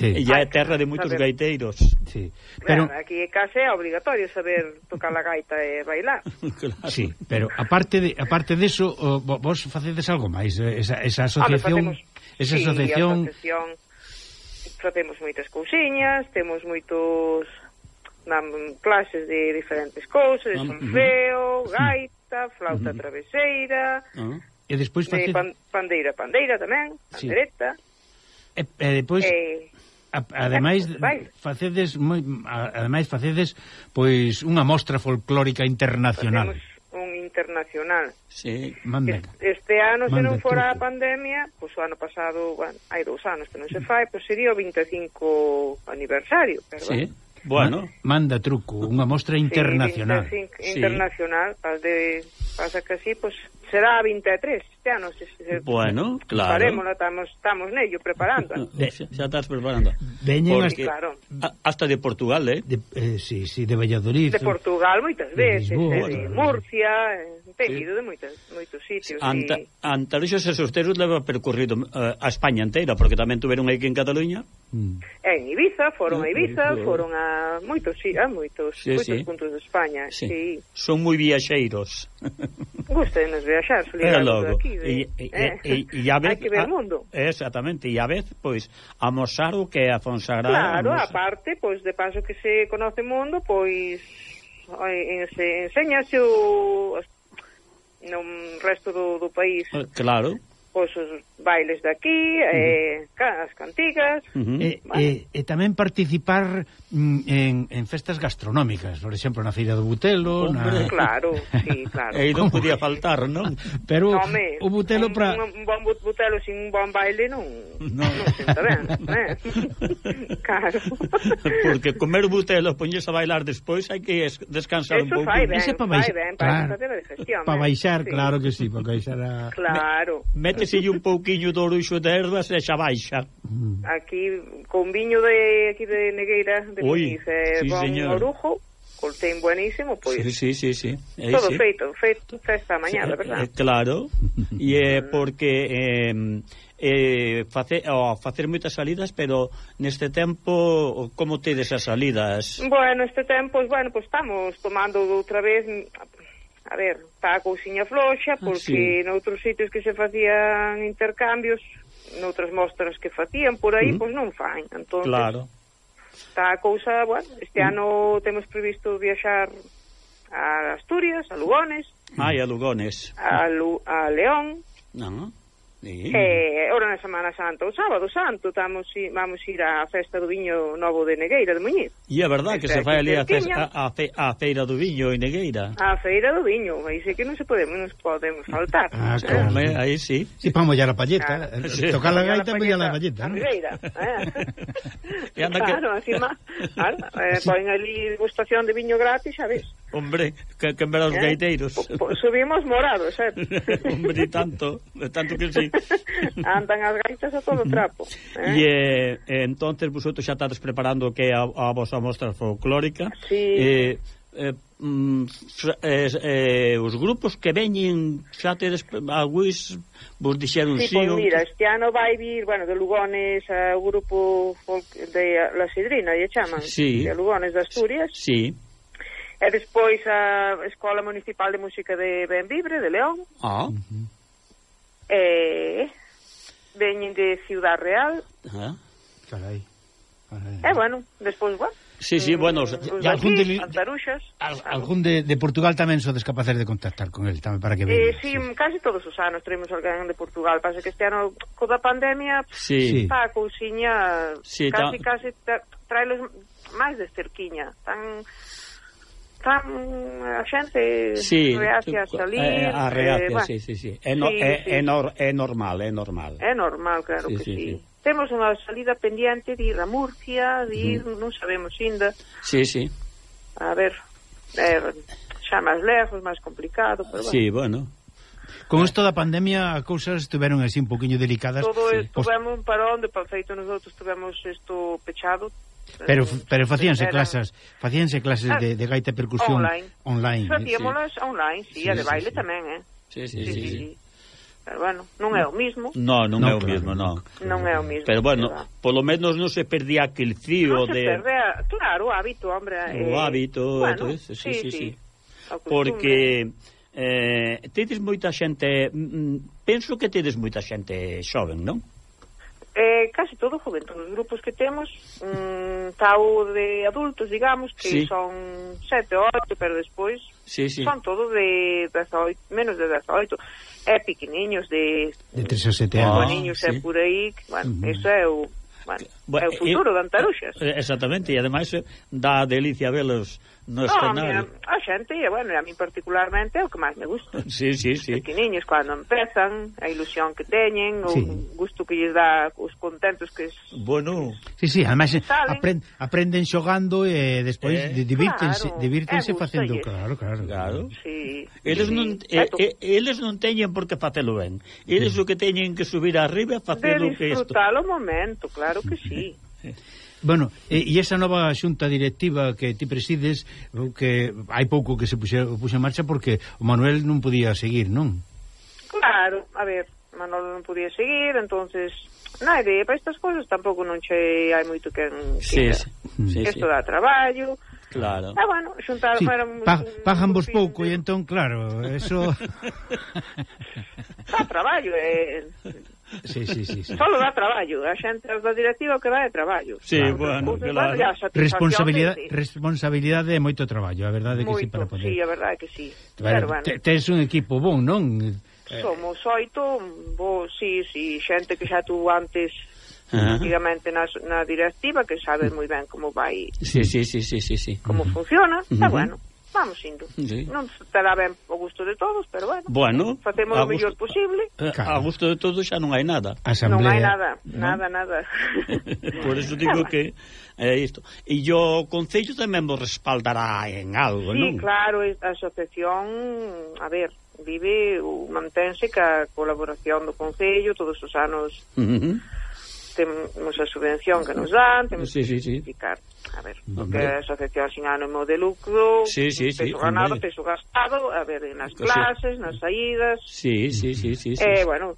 Sí. E ya é ah, terra de moitos saber. gaiteiros. Sí. Pero claro, aquí é case obrigatorio saber tocar a gaita e bailar. claro. Sí, pero aparte de aparte de eso, vos facedes algo máis, eh, esa, esa asociación... facemos- Esa sí, asociación... asociación facemos moitas cousiñas, temos moitos nam, clases de diferentes cousas, de sonfeo, gaita, flauta traveseira, ah. e despois eh, facer... pan, pandeira, pandeira tamén, pandereta. E, e depois e... Eh, a, ademais eh, facedes moi ademais facedes pois unha mostra folclórica internacional. Facemos un internacional. Sí, manda. Este ano, manda, se non fora a pandemia, pois o ano pasado, bueno, hai dous anos que non se fai, pois sería o 25 aniversario, perdón. Sí. Bueno. Manda truco, unha mostra internacional. Sí, sí, internacional, sí. de pasa que así, pues será a 23 este ano. Se, se, bueno, claro. Parémonos, estamos, estamos nello preparando. De, xa estás preparando. Veñen Porque, claro. a, hasta de Portugal, eh? De, eh sí, sí, de Valladolid. De Portugal moitas veces, eh, de, Lisboa, eh, de Murcia, eh, sí. de moitas, moitos sitios. Anta, y... Antaruxos e Sosteros leva percorrido eh, a España inteira, porque tamén tuveron aí que en Cataluña. Mm. En Ibiza, foron a Ibiza, foron a moitos, sí, a eh, moitos, sí, moitos sí. puntos de España, sí. sí. Son moi viaxeiros. Gustenos viaxar, solidarnos aquí. De, e, eh. e, e, e a vez, Hai que ver o mundo. Exactamente, e a vez, pois, amosar o que é a Fonsagrada. Claro, amosar. aparte, pois, de paso que se conoce o mundo, pois, se enseñase o no resto do, do país. Eh, claro pois os bailes daqui, uh -huh. eh, as cantigas... Uh -huh. Vale. E, e, e tamén participar Mm, en, en festas gastronómicas, por exemplo, na Feira do Butelo, Hombre, na... claro, sí, claro. E non podía faltar, non? Pero no, me, o Butelo para un, un bon Butelo sin un bon baile non. No. Non senta ben, eh? claro. Porque comer Butelo poñes a bailar despois hai que descansar Eso un pouco. Ese para baixar, ben, claro. Para eh. baixar, sí. claro que sí, para baixar a Claro. Me, méteselle un pouquiño do oruxo de ervas e xa baixa. Mm. Aquí con viño de aquí de Negueira de que Ui, dice sí, Bon señor. Orujo, coltein buenísimo, pois. Sí, sí, sí, sí. Aí, todo sí. feito, feito esta mañá, sí, verdad? Eh, claro. E eh, é porque eh, eh, face, oh, facer moitas salidas, pero neste tempo, como tedes as salidas? Bueno, este tempo, bueno, pues estamos tomando outra vez, a ver, está a cousiña floxa, ah, porque ah, sí. noutros sitios que se facían intercambios, noutras mostras que facían por aí, uh -huh. pois pues non fan, entonces... Claro Está a cousa, bueno, este mm. ano temos previsto viaxar a Asturias, a Lugones. Ai, ah, a Lugones. A, Lu, a León. Non. E eh, ora na Semana Santa, o sábado santo, tamos, vamos ir á festa do viño novo de Negueira de Muñiz. E é verdad que se fai ali a, a, fe, a feira do viño en Negueira. A feira do viño, aí sei que non se podemos, nos podemos faltar. Ah, ah claro. Aí sí. Si sí, para mollar a palleta, ah, sí. tocar la gaita e mollar a palleta. A Negueira, eh. e anda claro, que... encima, claro, eh, sí. ali degustación de viño gratis, sabes? Hombre, que, que en ver os eh? gaiteiros. Po, po, subimos morados, eh. Hombre, tanto, tanto que sí. Andan as gaitas a todo trapo. Eh? E, entonces vosotros xa estades preparando o que é a, a vosa mostra folclórica. Sí. eh, eh, mm, eh, eh, os grupos que veñen xa tedes algúis vos dixeron sí, sí, pues, pois mira, este ano vai vir, bueno, de Lugones a grupo folk de La Sidrina, lle chaman, sí. de Lugones de Asturias. Sí. E despois a Escola Municipal de Música de Benvibre, de León. Ah. Uh -huh E eh, veñen de Ciudad Real. Ah. Carai. Carai. E eh, bueno, despois, bueno, Sí, sí, mm, bueno, os, os algún, de, Antaruxas, al, algún de, de Portugal tamén sodes capaces de contactar con el tamén para que eh, veña. Eh, sí, sí, casi todos os anos traemos alguén de Portugal, pasa que este ano coa pandemia, sí. pa cousiña, sí, casi ta... casi tra, traelos máis de cerquiña, tan Tan, eh, a xente sí, reacia a salir eh, eh a eh, reacia, bueno. sí, sí, sí. É, no, sí, é, sí. É, nor, é normal é normal é normal, claro sí, que sí, sí. sí. temos unha salida pendiente de ir a Murcia de ir, mm. non sabemos ainda sí, sí a ver eh, xa máis lejos, máis complicado pero bueno. sí, bueno Con isto da pandemia as cousas estiveron así un poquinho delicadas. Todo sí. tivemos un parón, de feito nosotros tivemos isto pechado Pero pero facíanse eran... clases, facíanse clases de, de gaita e percusión online. online Facíamolas sí. online, sí, sí, a de baile sí, tamén, eh. Sí, sí, sí. sí, sí. sí. Pero bueno, non é o mismo. No, non, non é o claro, mismo, non. Non é o mismo. Pero bueno, polo menos non se perdía aquel cío non de... perdía, claro, o hábito, hombre. O eh... hábito, bueno, todo eso, sí, sí, sí. sí. Porque eh, tedes moita xente... Mm, mm, penso que tedes moita xente xoven, non? Eh, case todo juventud, os grupos que temos mm, está o de adultos, digamos, que sí. son sete ou oito, pero despois sí, sí. son todo de 18, menos de 18. É pequeniños de... De 3 a 7 anos. Niños ah, sí. é por aí, bueno, uh eso é o... Bueno, bueno, é o futuro e, de Antaruxas. Exactamente, e ademais eh, dá delicia velos no está no. A, a xente, e bueno, a mí particularmente é o que máis me gusta. Sí, sí, sí. Os niños cando empezan, a ilusión que teñen, sí. o gusto que lles dá, os contentos que... Es, bueno... Que sí, sí, ademais eh, aprend, aprenden xogando e despois eh, divírtense, claro, divírtense facendo... Yes. Claro, claro. claro. Sí, eles, sí, non, sí. Eh, eh, eles non teñen por que facelo ben. Eles sí. o que teñen que subir arriba facelo que isto. De disfrutar o momento, claro que sí. Bueno, e, e esa nova xunta directiva que ti presides que hai pouco que se puxe, puxe en marcha porque o Manuel non podía seguir, non? Claro, a ver, Manuel non podía seguir, entonces na idea para estas cousas tampouco non che hai moito que, que sí, sí, mm. sí, isto sí. dá traballo Claro. Ah, bueno, xuntar sí, para un, pagan vos pouco e entón, claro, eso... Dá traballo, eh, Sí, sí, sí, sí. Solo dá traballo, a xente da directiva o que dá é traballo. Sí, claro, bueno, claro. Responsabilidade, responsabilidade e moito traballo, a verdade é que sí para poder. Sí, a verdade que sí. Pero bueno. Tes un equipo bon, non? Eh, Somos oito, bo, sí, sí, xente que xa tú antes antigamente na, na directiva que sabe moi ben como vai sí, sí, sí, sí, sí, sí. como funciona, está uh -huh. bueno vamos indo. Sí. Non estará ben o gusto de todos, pero bueno, bueno facemos o mellor posible. Eh, claro. A gusto de todos xa non hai nada. Asamblea, non hai nada, ¿no? nada, nada. Por eso digo que é eh, isto. E o Concello tamén vos respaldará en algo, sí, non? Sí, claro, a asociación, a ver, vive, mantense ca colaboración do Concello todos os anos. Uh -huh. Temos a subvención que nos dan, temos sí, sí, sí. que a ver, porque a asociación sin ánimo de lucro, sí, sí, peso ganado, hombre. peso gastado, a ver, nas clases, nas saídas. Sí, sí, sí, sí. Eh, sí. bueno,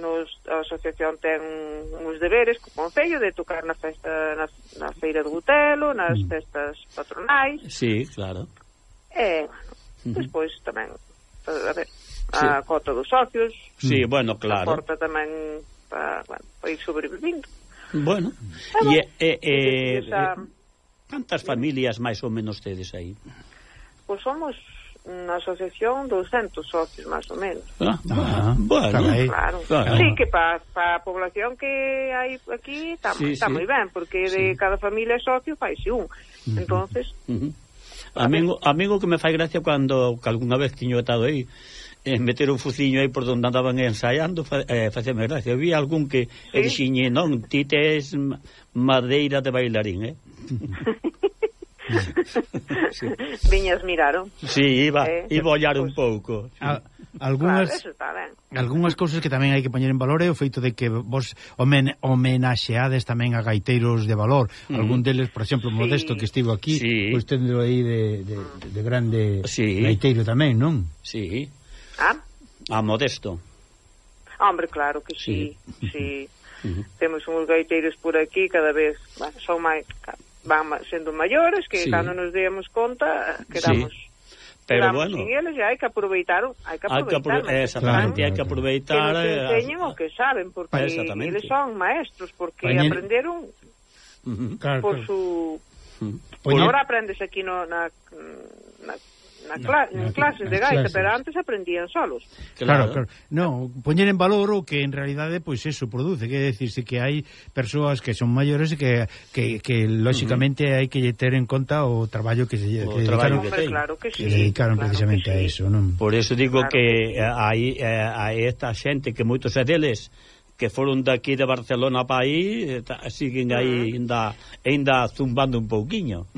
nos, a asociación ten uns deberes co Concello de tocar na festa na, na feira do Butelo, nas mm. festas patronais. Sí, claro. E, eh, bueno, uh despois tamén, a ver, sí. a cota dos socios. Sí, bueno, claro. Aporta tamén para, bueno, para ir sobrevivindo. Bueno, e, e, e, Cantas familias máis ou menos tedes aí? Pois somos na asociación 200 socios máis ou menos. Ah, ah, ah bueno, claro. claro. Sí que para pa a población que hai aquí está sí, sí. moi ben, porque sí. de cada familia socio faise un. Entonces, uh -huh. A min, que me fai gracia cando que algunha vez tiño estado aí eh, meter o fuciño aí por donde andaban ensaiando fa, eh, faceme gracia. Vi algún que sí. dixiñe, non, ti tes madeira de bailarín, eh? sí. Viñas miraron. Sí, iba, eh, iba a ollar pues, un pouco. A, algunhas ben. algunhas cousas que tamén hai que poñer en valor é o feito de que vos homen, homenaxeades tamén a gaiteiros de valor. Mm. Algún deles, por exemplo, sí. Modesto que estivo aquí, sí. pois tendo aí de, de, de grande sí. gaiteiro tamén, non? Sí. Ah? A Modesto. Hombre, claro que sí, sí. sí. Uh -huh. Temos uns gaiteiros por aquí cada vez son máis van sendo maiores que sí. cando nos demos conta quedamos sí. Pero Quedamos bueno, sin eles hai que aproveitar, hai que aproveitar, hai que, exactamente, claro. hai que aproveitar que nos eh, enseñen o que saben porque eles son maestros porque Pañen... aprenderon uh por claro, por su Poñer... Ahora aprendes aquí no, na, mm, na cla no, en clases de gaita, clases. pero antes aprendían solos. Claro, claro. claro. No, poñer en valor o que en realidade pois pues, eso produce, que decirse que hai persoas que son maiores e que, que, que lógicamente uh -huh. hai que lle ter en conta o traballo que se lle que dedicaron, que, ten. claro que, sí, que dedicaron claro precisamente que sí. a eso, non? Por eso digo claro que, que sí. hai, eh, hai esta xente que moitos deles que foron daqui de Barcelona para aí eh, siguen aí ainda, ainda zumbando un pouquiño.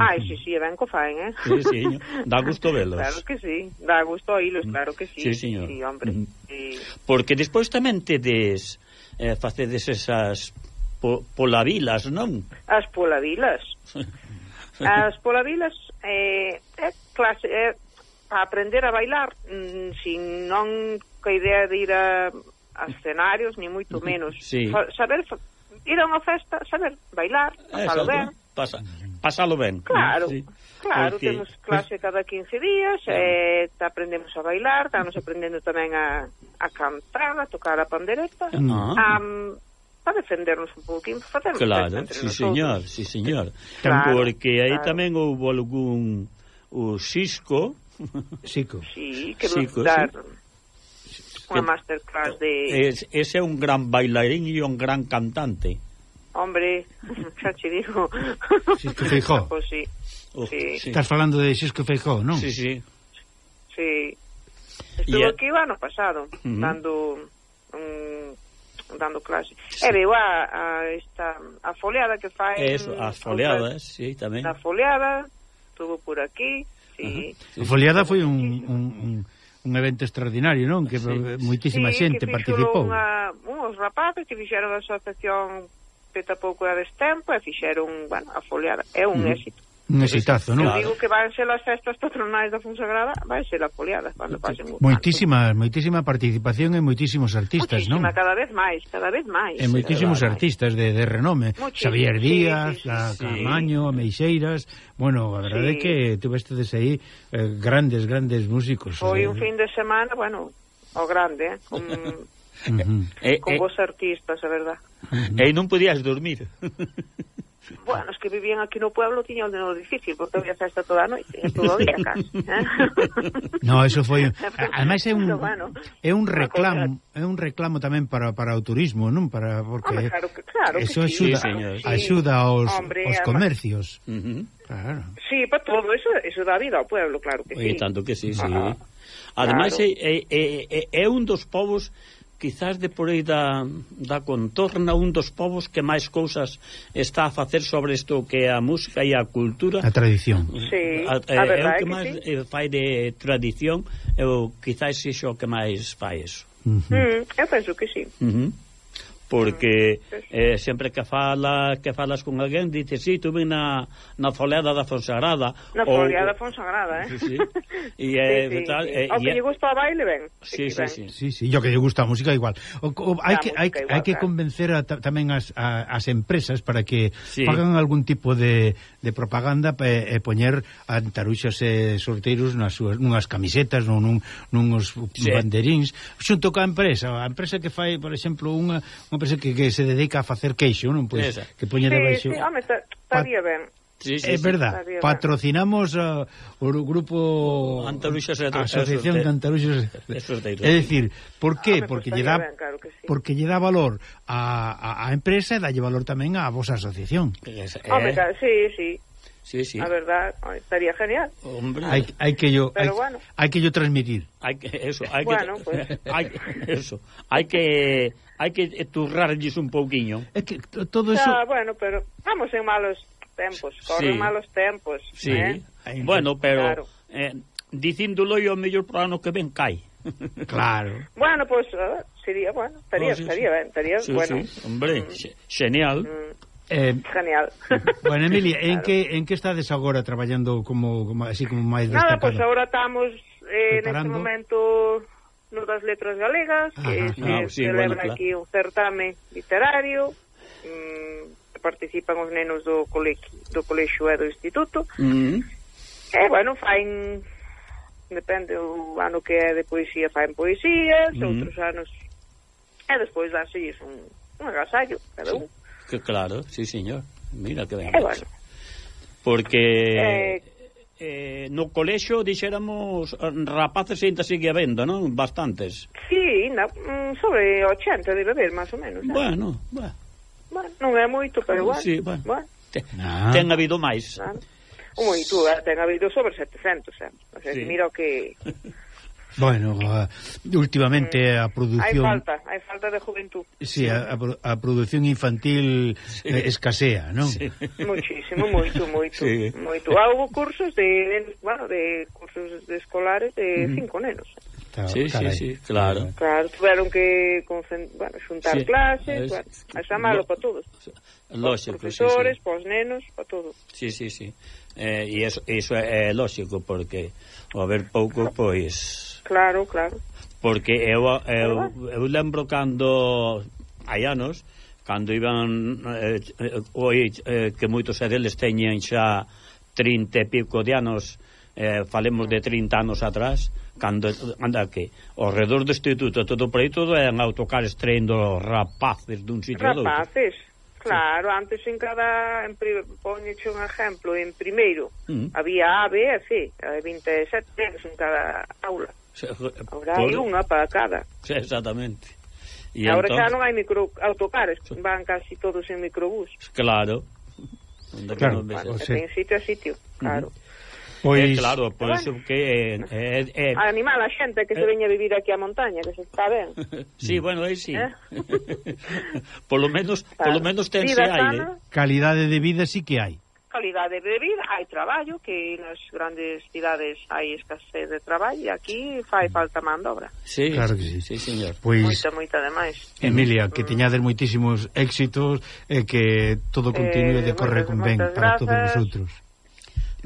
Ai, si, si, ben co faen, eh. Sí, sí, dá gusto velos. Claro que sí, dá gusto oílos, mm. claro que sí. Sí, señor. Sí, hombre. Mm. Sí. Porque despois tamén tedes eh, facedes esas po, polavilas, non? As polavilas. As polavilas eh, é clase é, aprender a bailar mm, sin non coa idea de ir a a escenarios, ni moito menos. Sí. Saber ir a unha festa, saber bailar, pasalo Exacto. ben. Pasa, pasalo ben. Claro. Sí. Claro, Porque... temos clase cada 15 días, eh, aprendemos a bailar, estamos aprendendo tamén a, a cantar, a tocar a pandereta, no. a, a defendernos un pouquinho, facemos Claro, sí señor, sí señor. Claro, Porque aí claro. tamén houve algún o Xisco, Xico. Sí, que nos dar... Sí Unha eh, masterclass de... Es, ese é un gran bailarín e un gran cantante. Hombre, xa che digo. Xisco Feijó. Pues sí. Uh, sí. Estás falando de Xisco Feijó, non? Sí, sí. Sí. Estuvo yeah. aquí o ano pasado, uh -huh. dando... Um, dando clase. Sí. Eh, e veu a, a esta a foleada que fai. Eso, as foleadas, si, sí, tamén. A foleada, estuvo por aquí. Sí. Uh -huh. A foleada foi un, un, un un evento extraordinario, non? Que sí. Eh, moitísima sí, xente que participou. Unha, uns rapaces que fixeron a asociación Peta pouco a destempo e fixeron, bueno, a foliada. É un mm. éxito. Un exitazo, non? Eu digo que van ser as festas patronais da Fonsagrada, vai ser a foliada cando pasen o Moitísima, moitísima participación e moitísimos artistas, non? Moitísima, cada vez máis, cada vez máis. E moitísimos artistas de, de renome. Muchísimo. Xavier Díaz, sí, sí, a Camaño, sí. a Meixeiras... Bueno, a verdade sí. é que tuvestes aí eh, grandes, grandes músicos. Foi eh, un fin de semana, bueno, ao grande, eh, con... Uh eh, -huh. con eh, vos artistas, a verdad. Eh, e non podías dormir. Bueno, os que vivían aquí no pueblo tiñan de no difícil, porque había festa toda a noite, eh, todo o día casi. Eh? no, eso foi... Ademais é un, bueno, é un reclamo, é un reclamo tamén para, para o turismo, non? Para, porque hombre, claro que, claro eso que sí, axuda, sí, axuda aos, Hombre, aos comercios. Uh -huh. Claro. Sí, para todo, eso, eso dá vida ao pueblo, claro que Oye, sí. tanto que sí, sí. Ah, Ademais, claro. é, é, é, é un dos povos quizás de por aí da, da contorna un dos povos que máis cousas está a facer sobre isto que é a música e a cultura a tradición sí, a, a eh, é o que, que máis sí. Eh, fai de tradición eu quizás iso que máis fai eso uh -huh. mm, eu penso que sí uh -huh porque eh, sempre que fala que falas con alguén dice si, sí, tuve na, na foleada da Fonsagrada na foleada da Fonsagrada, eh. Sí, sí. E, eh, sí, sí, tal, sí. Eh, ao que lle gusta o baile ben sí, sí, sí, sí, sí, yo que lle gusta a música igual. O, o, hai, que, hai, igual, hai que convencer a, tamén as, a, as empresas para que sí. fagan algún tipo de, de propaganda e, e poñer antaruxas e sorteiros nas súas, nunhas camisetas, nun, nun, nuns sí. banderíns, xunto ca empresa. A empresa que fai, por exemplo, unha, unha empresa que, que se dedica a facer queixo, non? Pois, Esa. que poñe sí, debaixo... Sí, home, estaría ben. Sí, sí, é verdad, sí. patrocinamos uh, o grupo Antaluxas a Asociación de Antaluxas É dicir, por qué? Ah, Home, porque lle dá ben, claro sí. porque lle dá valor a, a, a empresa e dalle valor tamén á vosa asociación. Eh, Home, claro, sí, sí. Sí, sí. A verdad, estaría genial. Hombre. Hay, hay que yo Pero hay, bueno. hai que yo transmitir. Hay que eso, hay bueno, que pues. hay eso. Hay que hai que turrarlles un pouquiño. É que todo eso. Ah, bueno, pero vamos en malos tempos, corren sí. malos tempos. Sí, eh? bueno, pero... Claro. Eh, dicíndolo yo mellor para ano que ven cai. Claro. Bueno, pues, uh, sería bueno, estaría, oh, sí, estaría sí. ben, estaría sí, bueno. Sí, hombre, mm. genial. Mm. Eh, genial. Bueno, Emilia, claro. en que en que estades agora traballando como, como así como máis destacado? Nada, pois pues agora estamos eh, Preparando. neste momento no das letras galegas, Ajá. que ah, se ah. ah, sí, celebra bueno, claro. aquí un certame literario. Mm, participan os nenos do colexio, do colexio e do instituto. Mm. E, bueno, fain depende o ano que é de poesía, faen poesías, mm. outros anos e despois dáselles un, un agasallo cada un. Sí, que claro, sí, señor. Mira que ben. E, bueno. Porque eh, eh, no colexo dixéramos rapaces ainda sigue habendo, non? Bastantes. Sí, na, mm, sobre 80 debe haber, máis ou menos. Eh. Bueno, bueno. Bueno, non é moito, pero bueno. Sí, bueno. bueno. Ten, ah. ten habido máis. Nah. Moito, eh, ten habido sobre 700, eh? o sea, sí. mira o que... Bueno, eh, últimamente mm. a produción... Hai falta, hai falta de juventud. Sí, a, a, a produción infantil sí. eh, escasea, non? Sí. Muchísimo, moito, moito, sí. moito. Houve cursos de, bueno, de cursos de escolares de mm. cinco nenos. Está, sí, carai. sí, sí, claro. Claro, tuveron que bueno, xuntar sí, clases, es, bueno, a chamalo para todos. Lógico, para os profesores, sí, sí. para os nenos, para todo. Sí, sí, sí. Eh, e iso, iso é, é lógico, porque o haber pouco, pois... Claro, claro. Porque eu, eu, eu lembro cando hai anos, cando iban eh, oi, eh, que moitos deles teñen xa 30 e pico de anos, eh, falemos de 30 anos atrás, cando anda que ao redor do instituto todo por aí todo eran autocares traendo rapaces dun sitio a outro. Rapaces. Claro, sí. antes en cada en poñeche un exemplo, en primeiro uh -huh. había A, B e C, 27 en cada aula. agora eh, Ahora hai unha para cada. Sí, exactamente. E agora entón... xa non hai micro autocares, sí. van casi todos en microbús. Claro. Onde claro, que non bueno, o sea... en sitio a sitio, claro. Uh -huh. Pois... Eh, claro, por iso bueno, que... Eh, eh, eh, eh, animar a xente que se veña a vivir aquí a montaña, que se está ben. sí, bueno, aí sí. Eh? polo menos, claro. polo ah, menos tense aire. Calidade de vida sí que hai calidade de vida, hai traballo, que nas grandes cidades hai escasez de traballo e aquí fai falta man de obra. Sí, claro que sí, sí señor. Pois, moita, moita demais. Emilia, que mm. teñades moitísimos éxitos e que todo continue eh, de correr con ben para todos vosotros.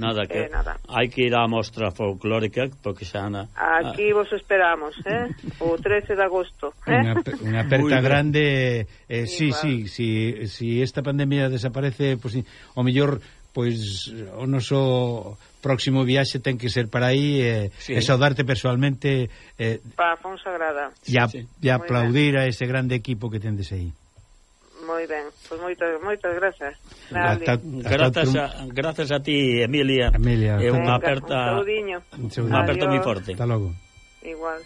Nada, eh, que eh, nada. hai que ir á mostra folclórica porque xa na, Aquí ah. vos esperamos, eh? o 13 de agosto, eh? Unha, aperta grande, eh, sí, sí, si sí, sí, sí, esta pandemia desaparece, pues, o mellor pois o noso próximo viaxe ten que ser para aí eh, sí. e saudarte persoalmente eh, para Fonsagrada e, a, sí, aplaudir ben. a ese grande equipo que tendes aí moi ben, pois moitas, moitas grazas Está, grazas, a, grazas a ti, Emilia. Emilia. É eh, unha aperta, un unha aperta moi forte. Hasta logo. Igual.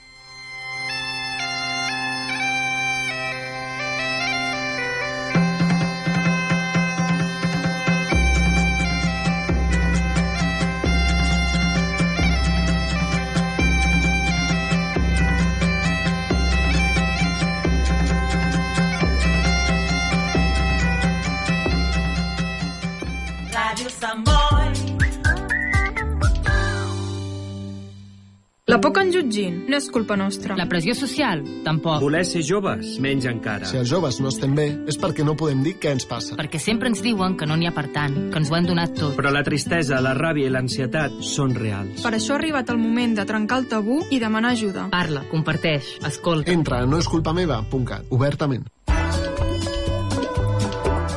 Que ens jutgin no és culpa nostra. La pressió social, tampoc. Voler ser joves, menys encara. Si els joves no estem bé, és perquè no podem dir què ens passa. Perquè sempre ens diuen que no n'hi ha per tant, que ens ho han donat tot. Però la tristesa, la ràbia i l'ansietat són reals. Per això ha arribat el moment de trencar el tabú i demanar ajuda. Parla, comparteix, escolta. Entra a noesculpameva.cat, obertament.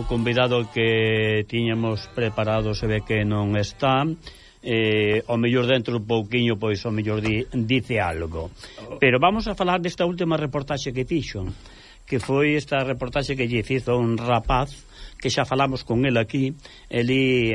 o convidado que tiñamos preparado se ve que non está eh, o mellor dentro un pouquiño pois o mellor di, dice algo. Pero vamos a falar desta última reportaxe que fixo que foi esta reportaxe que lle fizo un rapaz que xa falamos con el aquí eli,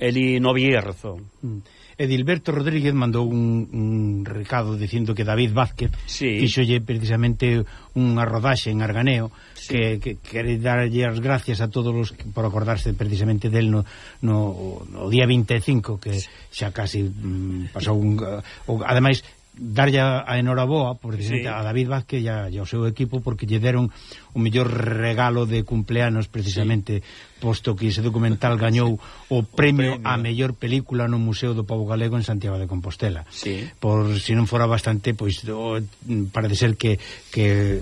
eli Novierzo. Mm. Edilberto Rodríguez mandou un, un recado dicindo que David Vázquez sí. fixolle precisamente unha rodaxe en Arganeo sí. que, que quere darlle as gracias a todos os por acordarse precisamente del no, no, no día 25 que xa casi mm, pasou un... O, ademais darlle a enhoraboa por sí. a David Vázquez e, a, e ao seu equipo porque lle deron o mellor regalo de cumpleanos precisamente sí posto que ese documental gañou o premio, á premio. a mellor película no Museo do Pobo Galego en Santiago de Compostela. Sí. Por se si non fora bastante, pois parece ser que que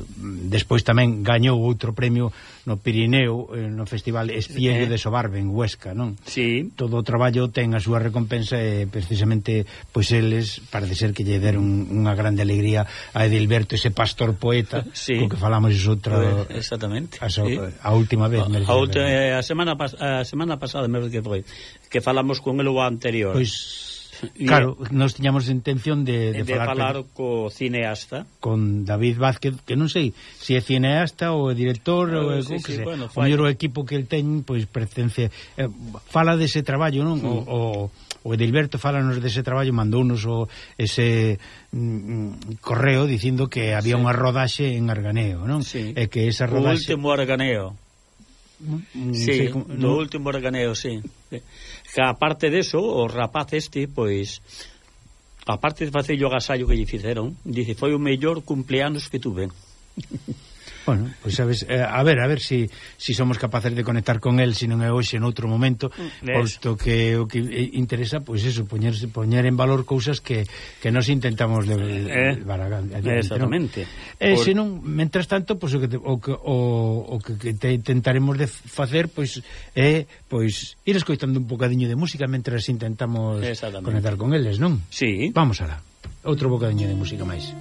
despois tamén gañou outro premio no Pirineo eh, no Festival Espiello eh. de Sobarbe en Huesca, non? Sí. Todo o traballo ten a súa recompensa e precisamente pois eles parece ser que lle deron unha grande alegría a Edilberto ese pastor poeta sí. co que falamos outra Exactamente. A, so, sí. a última vez. A, a última semana pas a semana pasada mesmo que foi que falamos con el o anterior. Pois y, Claro, nós tiñamos intención de, de, de falar, falar co cineasta con David Vázquez, que non sei se é cineasta ou é director ou eh, sí, que sí, sei. Bueno, o mellor o equipo que el ten pois pertence eh, fala dese traballo, non? Sí. O, o o Edilberto falanos dese traballo, mandounos o ese mm, mm, correo dicindo que había sí. unha rodaxe en Arganeo, non? Sí. E que esa rodaxe... O último Arganeo. Mm, sí, sei, como, do último organeo, sí. Que aparte deso, o rapaz este, pois, aparte de facer o agasallo que lle fixeron, dice, foi o mellor cumpleanos que tuve. Bueno, pois pues, sabes, eh, a ver, a ver si, si somos capaces de conectar con el, se si non é hoxe en outro momento, mm, posto que o que interesa, pois pues, eso, poñerse, poñer en valor cousas que, que nos intentamos de, eh, baragar. Exactamente. Non? Eh, Por... senón, mentras tanto, pois pues, o que, te, o, que, o, o que, que te intentaremos de facer, pois, é, eh, pois, ir escoitando un bocadiño de música mentras intentamos conectar con eles, non? Sí. Vamos alá. Outro bocadiño de música máis.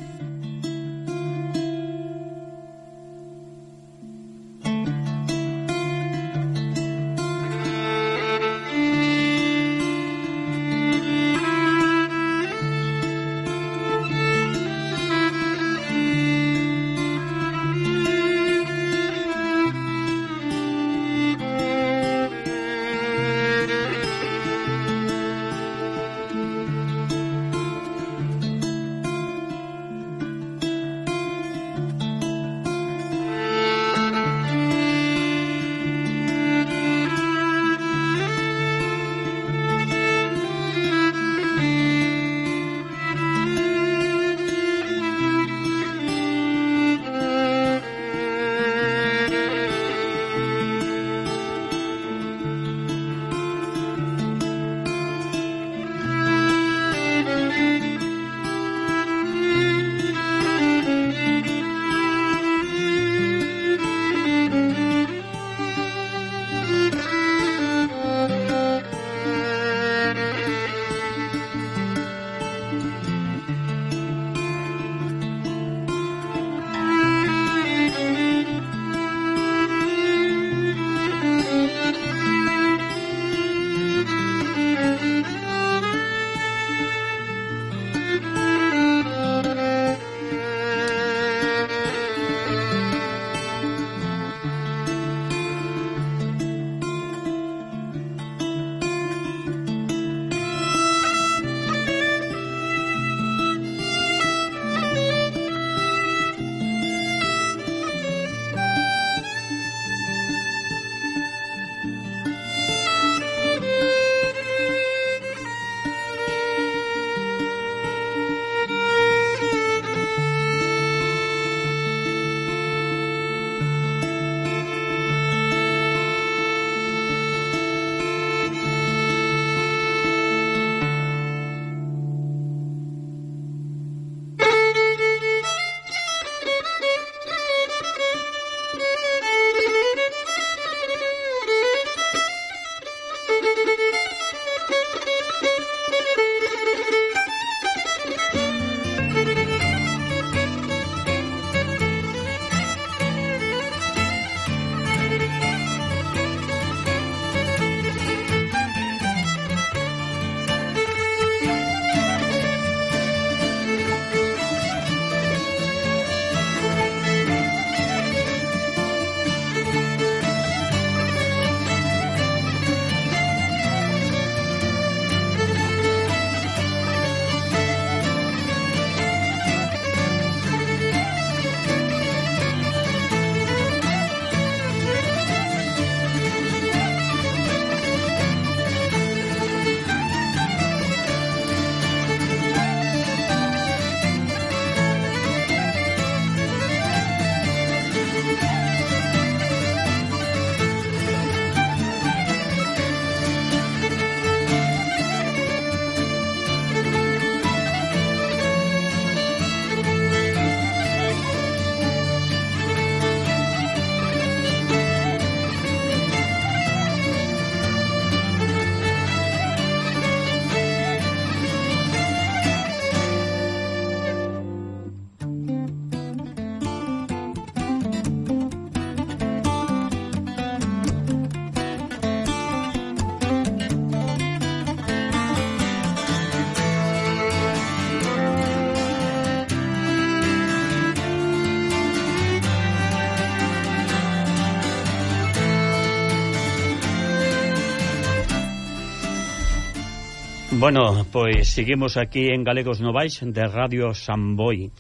Bueno, pois seguimos aquí en Galegos Novais de Radio Samboy.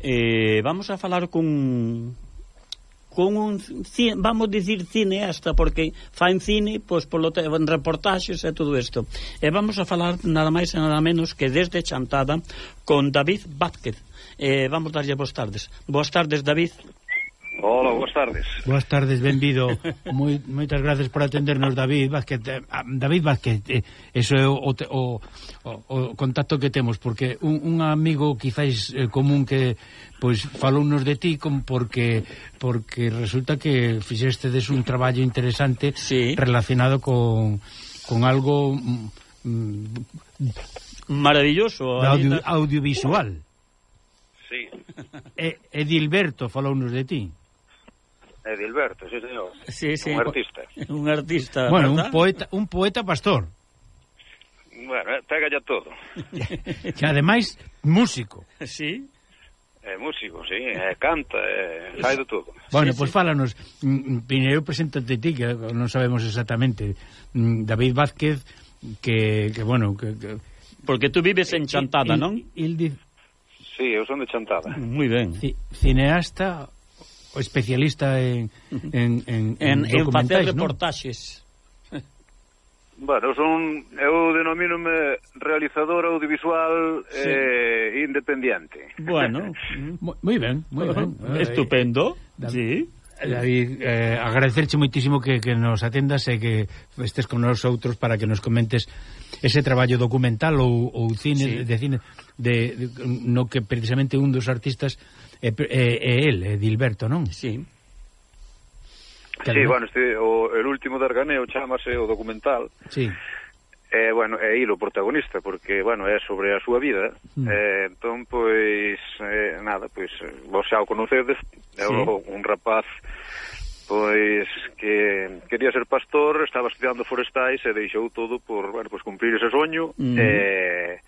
Eh, vamos a falar cun con un cine, vamos dicir cineasta porque fan cine, pois polo te, en reportaxes e todo isto. E vamos a falar nada máis e nada menos que desde Chantada con David Vázquez. Eh, vamos darlle boas tardes. Boas tardes, David. Hola, boas tardes. Boas tardes, benvido. Moi, moitas gracias por atendernos, David Vázquez. Eh, ah, David Vázquez, eh, eso é o, o, o, o contacto que temos, porque un, un amigo quizáis eh, común que pois falounos de ti como porque porque resulta que fixestedes un traballo interesante sí. relacionado con, con algo mm, mm maravilloso audio, audiovisual. Sí. E, Edilberto falounos de ti. Eh, Edilberto, sí, señor. Sí, sí. Un artista. Un artista. Bueno, ¿verdad? un poeta, un poeta pastor. Bueno, eh, pega ya todo. e ademais, músico. Sí. É músico, sí, é, canta, é, fai de todo. Bueno, sí, pois pues sí. fálanos, mm, mm, primeiro preséntate ti, que non sabemos exactamente, mm, David Vázquez, que, que bueno... Que, que... Porque tú vives en Chantada, il, non? Il, il, di... Sí, eu son de Chantada. Muy ben. C cineasta, o especialista en en en en, en facer reportaxes. ¿no? Bueno, son eu denomínome realizador audiovisual sí. eh, independiente. Bueno, mm. moi ben, moi ben. Eh, estupendo. David, sí. David, eh, agradecerche moitísimo que, que nos atendas e que estés con nosotros para que nos comentes ese traballo documental ou, ou cine, sí. de cine de, de, no que precisamente un dos artistas é, é, é el, Edilberto, non? Sí. Sí, bueno, este, o, el último de Arganeo chamase o documental. Sí. Eh, bueno, é hilo protagonista porque, bueno, é sobre a súa vida. Mm. Eh, entón, pois, eh, nada, pois, vos xa o conocedes, sí. é un rapaz pois que quería ser pastor, estaba estudiando forestais e deixou todo por, bueno, pois cumprir ese soño. Mm. Eh,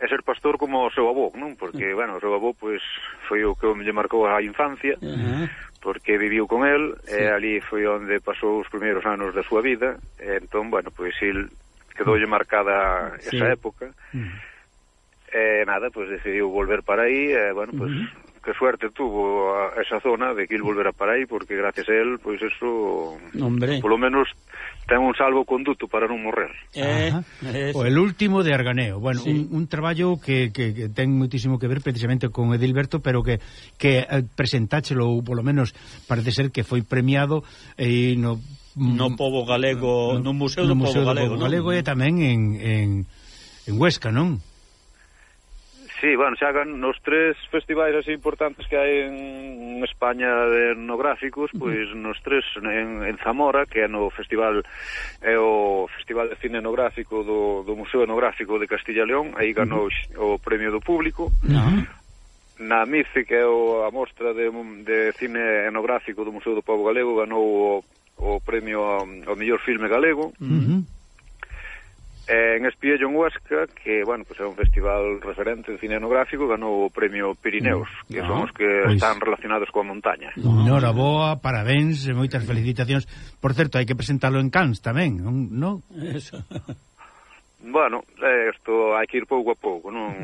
e ser pastor como o seu avó, non? Porque, mm. bueno, o seu avó, pois, foi o que lle marcou a infancia, uh -huh. porque viviu con el, sí. e ali foi onde pasou os primeiros anos da súa vida, e entón, bueno, pois, il quedoulle mm. marcada sí. esa época, uh -huh. e nada, pois, decidiu volver para aí, e, bueno, pois, uh -huh que suerte tuvo a esa zona de que il volvera para aí porque gracias a él pois pues eso Hombre. polo menos ten un salvo conduto para non morrer. Eh, es... Eh, o el último de Arganeo. Bueno, sí. un, un traballo que, que, que ten muitísimo que ver precisamente con Edilberto, pero que que eh, presentáchelo ou polo menos parece ser que foi premiado eh, e no mm, no povo galego, no, no museo, no do, museo povo galego, do povo galego, galego e tamén en en en Huesca, non? Sí, bueno, xa nos tres festivais así importantes que hai en España de etnográficos, pois nos tres en, en Zamora, que é no festival é o Festival de Cine Etnográfico do, do Museo Etnográfico de Castilla León, aí ganou o premio do público. Uh -huh na MICE, que é o, a mostra de, de cine etnográfico do Museo do Povo Galego, ganou o, o premio um, ao, ao mellor filme galego. Uh -huh. Eh, en Espiello, en Huesca, que, bueno, pues é un festival referente de cine etnográfico, ganou o premio Pirineus, que no, son os que pois... están relacionados coa montaña. No. Nora, boa, parabéns, moitas felicitacións. Por certo, hai que presentalo en Cannes tamén, non? non? Eso. Bueno, eh, isto hai que ir pouco a pouco, non...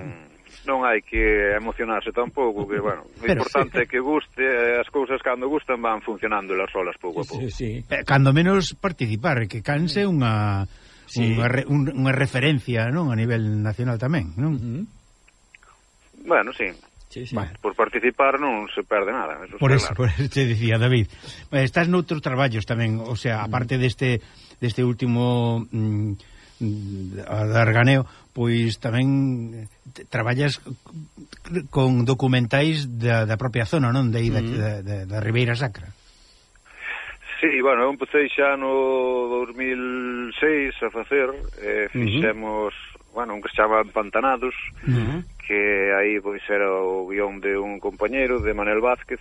Non hai que emocionarse tampouco, que, bueno, o importante é que guste, as cousas cando gustan van funcionando las solas pouco a pouco. Sí, sí. Eh, cando menos participar, que canse unha sí. unha, re, un, unha referencia non a nivel nacional tamén, non? Uh -huh. Bueno, sí. Sí, sí. Bueno. Por participar non se perde nada eso Por eso, claro. por eso te dicía David eh, Estás noutros traballos tamén O sea, aparte deste, deste último mm, Arganeo Pois tamén eh, Traballas con documentais Da, da propia zona, non? De, mm. da, da, da Ribeira Sacra Sí, bueno, eu empecé xa no 2006 a facer, eh, fixemos, uh -huh. bueno, un que se chama Empantanados, uh -huh. que aí pois era o guión de un compañeiro, de Manel Vázquez,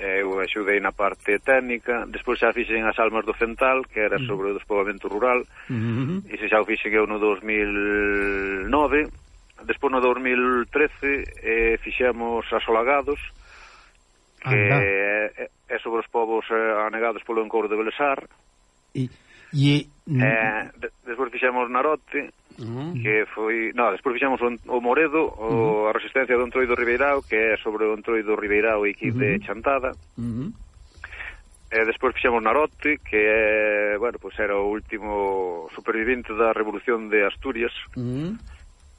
eu axudei na parte técnica, despois xa fixen as almas do Central, que era sobre o despoboamento rural, uh -huh. e se xa o fixen eu no 2009, despois no 2013 eh, fixemos asolagados, que é, é sobre os povos eh, anegados polo encouro de Belesar. E, e... Eh, de, despois fixemos Narote, que foi... No, despois fixemos o, o Moredo, o, a resistencia do Entroido Ribeirao, que é sobre o Entroido Ribeirao e que de Chantada. Uh -huh. E despois fixemos Narote, que é, bueno, pois era o último supervivente da Revolución de Asturias, uh -huh.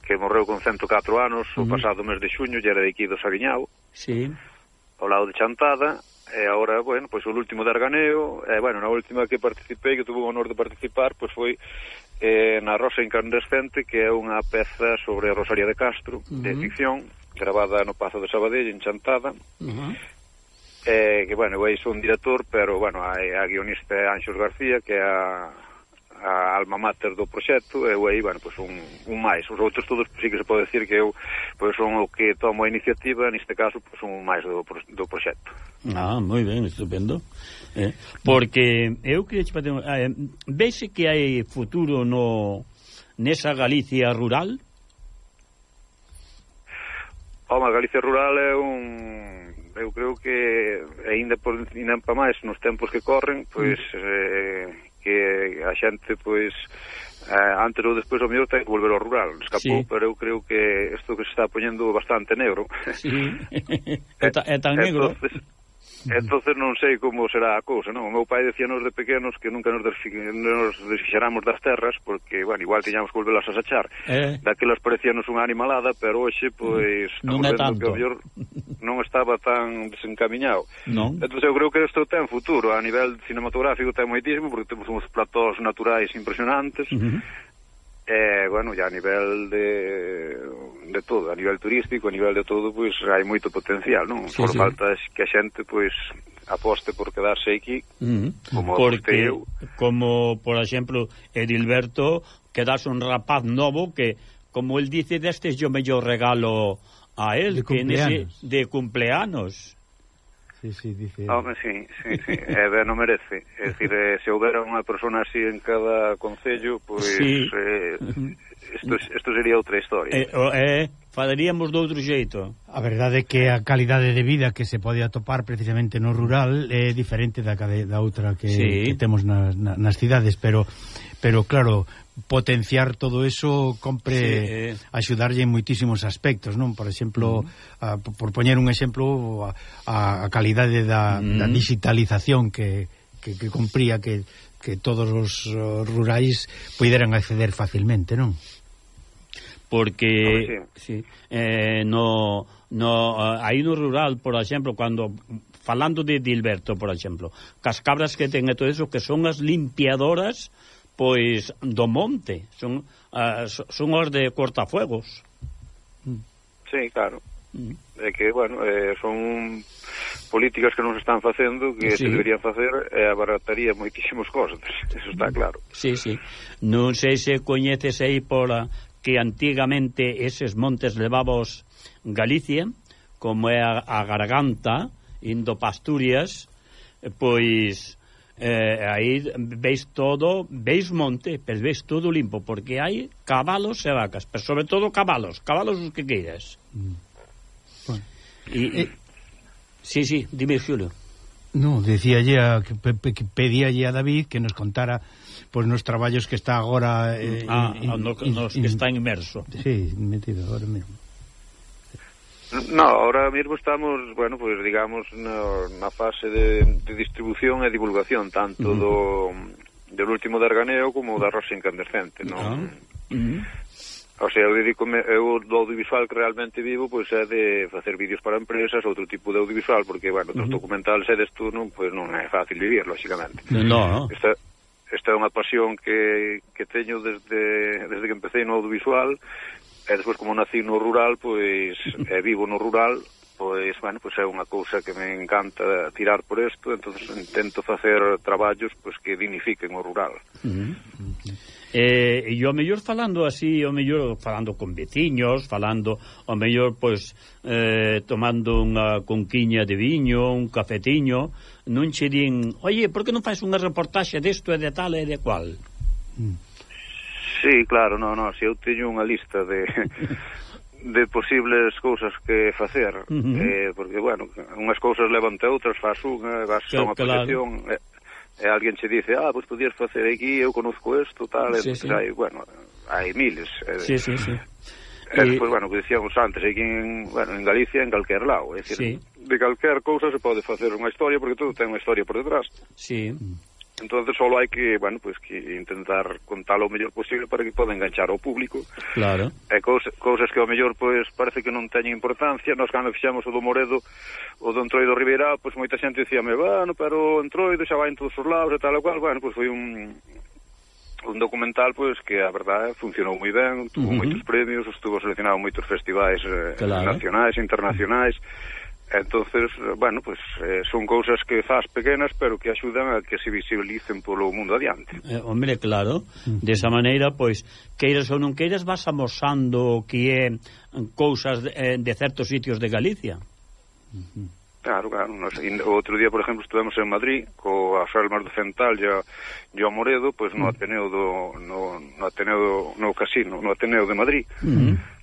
que morreu con 104 anos, uh o pasado mes de xuño, e era de aquí do Sabiñao. Sí ao lado de Chantada, e agora, bueno, pois o último de Arganeo, e bueno, na última que participei, que tuve o honor de participar, pois foi eh, na Rosa Incandescente, que é unha peza sobre a Rosaria de Castro, uh -huh. de ficción, gravada no Pazo de Sabadell, en Chantada, uh -huh. eh, que, bueno, eu aí son director, pero, bueno, a, a guionista é Anxos García, que é a a alma mater do proxecto, eu aí, bueno, pois un, un máis. Os outros todos, pois, sí que se pode decir que eu pois son o que tomo a iniciativa, neste caso, pois un máis do, do proxecto. Ah, moi ben, estupendo. Eh, porque eu queria che facer... Ah, eh, vexe que hai futuro no nesa Galicia rural? Home, a Galicia rural é un eu creo que aínda por ainda para máis nos tempos que corren, pois mm. eh, que a xente pois eh, antes ou despois ao mellor ten que volver ao rural escapou, sí. pero eu creo que isto que se está poñendo bastante negro sí. é, ta, é tan entonces, negro Entonces non sei como será a cousa, non? O meu pai decía nos de pequenos que nunca nos, desfi nos desfixáramos das terras porque, bueno, igual tiñamos que volvelas a sachar. Eh. Daquelas parecíanos unha animalada, pero hoxe, pois, non é tanto. que o mellor non estaba tan desencaminhado. Non. Entón, eu creo que isto ten futuro. A nivel cinematográfico ten moitísimo porque temos uns platós naturais impresionantes, uh -huh E, bueno, ya a nivel de, de todo, a nivel turístico, a nivel de todo, pois pues, hai moito potencial, non? Sí, Por sí. falta que a xente, pois, pues, aposte por quedarse aquí uh -huh. como Porque, eu. como por exemplo Edilberto quedase un rapaz novo que como el dice deste é o mellor regalo a él de que cumpleanos. De cumpleanos Sí, sí, dice... Ah, Home, sí, sí, sí. eh, ben, non merece. É dicir, eh, se houbera unha persona así en cada concello, pois... Sí. eh, isto, isto sería outra historia. Eh, o, eh, falaríamos de outro xeito. A verdade é que a calidade de vida que se pode atopar precisamente no rural é diferente da, da outra que, sí. que temos nas, nas cidades, pero pero claro, potenciar todo eso compre sí, eh. axudarlle en moitísimos aspectos, non? Por exemplo, mm. a, por poñer un exemplo a, a calidade da, mm. da digitalización que, que, que compría que, que todos os rurais poideran acceder facilmente, non? Porque sí. eh, no, no, aí no rural, por exemplo, cando falando de Dilberto, por exemplo, cas cabras que ten e todo eso, que son as limpiadoras pois do monte, son uh, son os de cortafuegos. Mm. Sí, claro. Mm. É que, bueno, eh, son políticas que non se están facendo que sí. se deberían facer e eh, abarataría moitísimos costes, eso está mm. claro. Sí, sí. Non sei se coñeces aí pola que antigamente eses montes levabos Galicia, como é a, a Garganta, Indopasturias, eh, pois eh, aí veis todo, veis monte, pero veis todo limpo, porque hai cabalos e vacas, pero sobre todo cabalos, cabalos os que queiras. Mm. Bueno. E, eh, sí, sí, dime, Julio. No, decíalle a, que, que pedíalle a David que nos contara pois pues, nos traballos que está agora eh, ah, in, in, no, nos que está inmerso. Sí, metido agora mesmo. No, ahora mismo estamos, bueno, pues digamos na, na fase de, de distribución e divulgación tanto uh -huh. do del último de Arganeo como da Rosa Incandescente, non? Ah. Uh -huh. O sea, eu dedico eu do audiovisual que realmente vivo, pois é de facer vídeos para empresas, outro tipo de audiovisual, porque, bueno, dos uh -huh. documentales e desto non, pois non é fácil vivir, lógicamente. No, no. Esta, esta é unha pasión que, que teño desde, desde que empecé no audiovisual E despois, como nací no rural, pois, e vivo no rural, pois, bueno, pois é unha cousa que me encanta tirar por isto, entonces intento facer traballos pois, que dignifiquen o rural. Uh -huh. Eh, e o mellor falando así, o mellor falando con veciños, falando o mellor pois eh, tomando unha conquiña de viño, un cafetiño, non che din, "Oye, por que non fais unha reportaxe desto e de tal e de cual?" Mm. Sí, claro, no, no, se eu teño unha lista de de posibles cousas que facer, uh -huh. eh, porque, bueno, unhas cousas levante outras, faz unha, vas claro, a unha posición, claro. e, e alguén che dice, ah, pois podías facer aquí, eu conozco isto, tal, sí, e, sí. Entón, hai, bueno, hai miles. Eh, sí, sí, sí. E, eh, bueno, que dicíamos antes, aquí en, bueno, en Galicia, en calquer lado, é dicir, sí. de calquer cousa se pode facer unha historia, porque todo ten unha historia por detrás. Sí, Entonces solo hai que, bueno, pues que intentar contalo o mellor posible para que poda enganchar ao público. Claro. Eh, e cous, cousas que ao mellor pues parece que non teñen importancia, nós cando fixemos o do Moredo, o do Entroido Rivera, pues moita xente dicíame, bueno, pero o Entroido xa vai en todos os lados e tal e cual, bueno, pues foi un un documental pois pues, que a verdade funcionou moi ben, tuvo uh -huh. moitos premios, estuvo seleccionado moitos festivais eh, claro. nacionais e internacionais. Uh -huh Entonces, bueno, pues eh, son cousas que faz pequenas, pero que axudan a que se visibilicen polo mundo adiante. Eh, hombre, claro, mm. de esa maneira, pois, queiras ou non queiras, vas amosando que é mm, cousas de, eh, de certos sitios de Galicia. Claro, claro. Nos, outro día, por exemplo, estuvemos en Madrid co a Salmas do Central e a, e a Moredo, pois no mm. Ateneo do no, no Ateneo do, no Casino, no Ateneo de Madrid. Uh -huh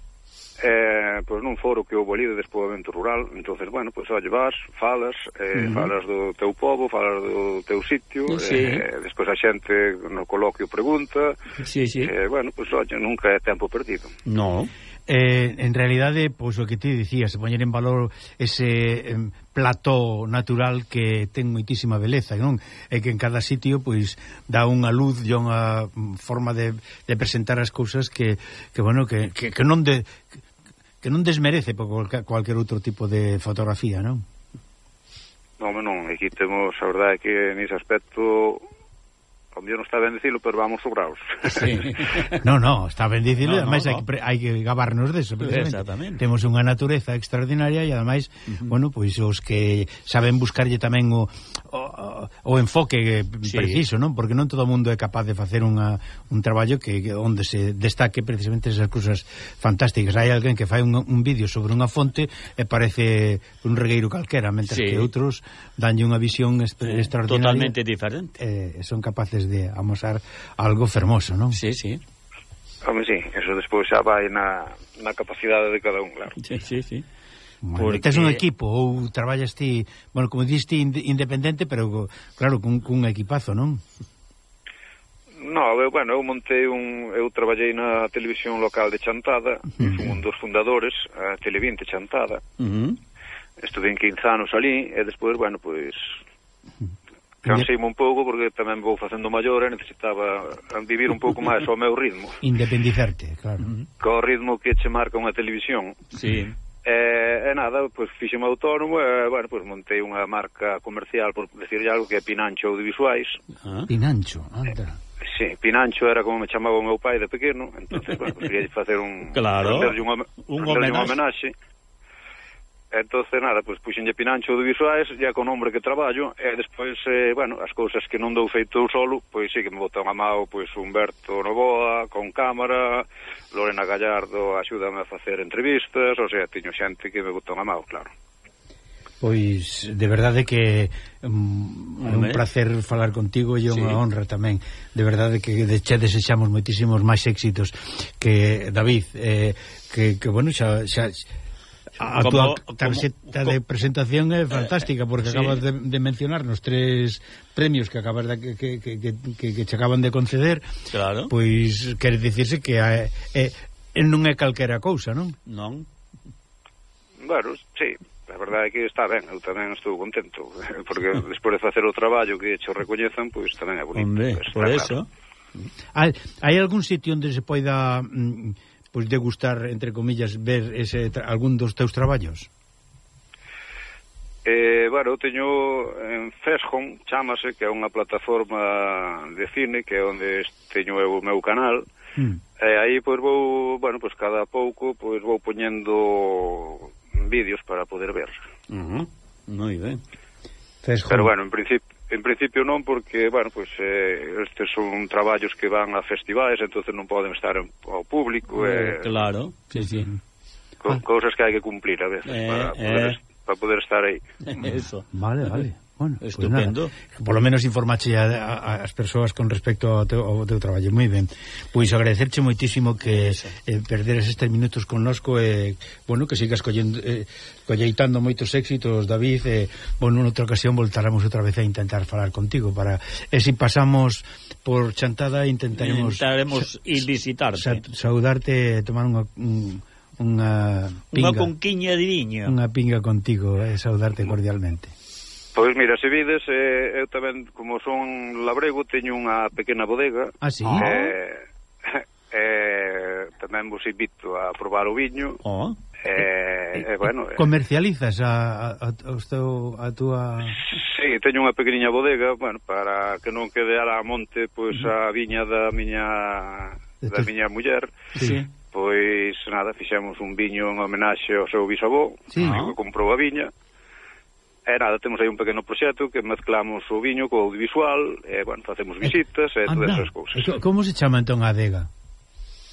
eh, pois nun foro que houve ali de despoboamento rural, entonces bueno, pois olle vas, falas, eh, uh -huh. falas do teu povo, falas do teu sitio, sí. eh, despois a xente no coloquio pregunta, sí, sí. Eh, bueno, pois olle, nunca é tempo perdido. No. Eh, en realidade, pois o que ti dicías, poñer en valor ese eh, plató natural que ten moitísima beleza, non? E que en cada sitio pois dá unha luz e unha forma de, de presentar as cousas que, que bueno, que, que, que non de que non desmerece por cualca, outro tipo de fotografía, non? Non, non, aquí temos, a verdade que nese aspecto o mellor non está ben dicilo, pero vamos sobraos. Sí. no, no, está ben dicilo, no, ademais no, no. hai, que, hai que gabarnos deso, precisamente. Temos unha natureza extraordinaria e ademais, uh -huh. bueno, pois pues, os que saben buscarlle tamén o, o, o enfoque eh, sí. preciso, non? Porque non todo o mundo é capaz de facer unha, un traballo que, que onde se destaque precisamente esas cousas fantásticas. Hai alguén que fai un, un vídeo sobre unha fonte e parece un regueiro calquera, mentre sí. que outros danlle unha visión extraordinaria. Totalmente diferente. Eh, son capaces de de amosar algo fermoso, non? Sí, sí. Home, sí, eso despois xa vai na, na capacidade de cada un, claro. Sí, sí, sí. Bueno, Porque... Tes un equipo ou traballas ti, bueno, como diste, independente, pero claro, cun, cun equipazo, non? No, eu, bueno, eu montei un... Eu traballei na televisión local de Chantada, uh -huh. fui un dos fundadores, a Televinte Chantada. Uh -huh. Estuve en 15 anos ali, e despois, bueno, pois, Canseime un pouco porque tamén vou facendo maior e necesitaba vivir un pouco máis ao meu ritmo. Independizarte, claro. Co ritmo que che marca unha televisión. Sí. E, e nada, pois fixeme autónomo e, bueno, pois montei unha marca comercial, por decirle algo, que é Pinancho Audiovisuais. Ah. Pinancho, anda. Eh, sí, Pinancho era como me chamaba o meu pai de pequeno, entonces, bueno, pois, quería facer un... Claro, un, un homenaxe. Un homenaxe Entonces, nada, pois pues, puxenlle Pinancho Audiovisuais, ya con nombre que traballo, e despois, eh, bueno, as cousas que non dou feito solo, pois sí que me botan a mao, pois Humberto Novoa, con cámara, Lorena Gallardo axúdame a facer entrevistas, o sea, tiño xente que me botan a mao, claro. Pois, de verdade que mm, é un placer falar contigo e unha sí. honra tamén. De verdade que de che desexamos moitísimos máis éxitos que David, eh, que, que bueno, xa, xa A como, tua tarxeta como, de presentación é fantástica porque sí. acabas de, de mencionar nos tres premios que acabas de, que, que, que, que, que che acaban de conceder. Claro. Pois quere dicirse que é, é, non é calquera cousa, non? Non. Bueno, sí, a verdade é que está ben, eu tamén estou contento, porque despois de facer o traballo que cho recoñezan, pois tamén é bonito. Hombre, por claro. eso. Hai, hai algún sitio onde se poida mm, pois de gustar, entre comillas, ver ese algún dos teus traballos? Eh, bueno, eu teño en Fesjon, chamase, que é unha plataforma de cine, que é onde teño eu o meu canal, mm. e aí pois vou, bueno, pois cada pouco pois vou poñendo vídeos para poder ver. Uh -huh. Moi ben. Pero bueno, en principio En principio non, porque, bueno, pues, eh, estes son traballos que van a festivais, entonces non poden estar en, ao público. Eh, eh, claro, sí, sí. Co ah. Cousas que hai que cumplir a veces eh, para, eh. poder, eh. para poder estar aí. Eso. Vale, vale. Bueno, Estupendo. Pues nada, por lo menos informache a, a, as persoas con respecto ao teu, ao teu traballo. Moi ben. Pois agradecerche moitísimo que eh, perderes estes minutos connosco e, eh, bueno, que sigas collendo, eh, colleitando moitos éxitos, David. E, eh, bueno, noutra ocasión voltaremos outra vez a intentar falar contigo para... E si pasamos por Chantada intentaremos... Intentaremos ir visitarte. Sa saudarte e tomar unha... Un, unha pinga. Unha conquiña de viño. Unha pinga contigo, eh, saudarte cordialmente. Pois mira, se vides, eh, eu tamén, como son labrego, teño unha pequena bodega. Ah, sí? Eh, oh. eh, tamén vos invito a probar o viño. Oh. Eh, eh, eh bueno, eh, eh, comercializas a, a, a, teu, a túa Sí, teño unha pequeniña bodega, bueno, para que non quede a monte pois pues, a viña da miña da miña muller. Sí. Pois nada, fixemos un viño en homenaxe ao seu bisavó, sí. que comprou a viña. E nada, temos aí un pequeno proxecto que mezclamos o viño co audiovisual, e, bueno, facemos eh, visitas e, e todas esas cousas. E, como se chama entón a adega?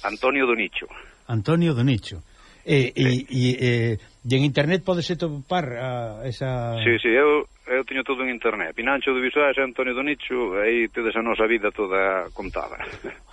Antonio do Nicho. Antonio do Nicho. E, sí. e, e, e en internet podese topar a, esa... Sí, sí, eu, eu teño todo en internet. Pinancho do Visual, Antonio do Nicho, aí tedes a nosa vida toda contada.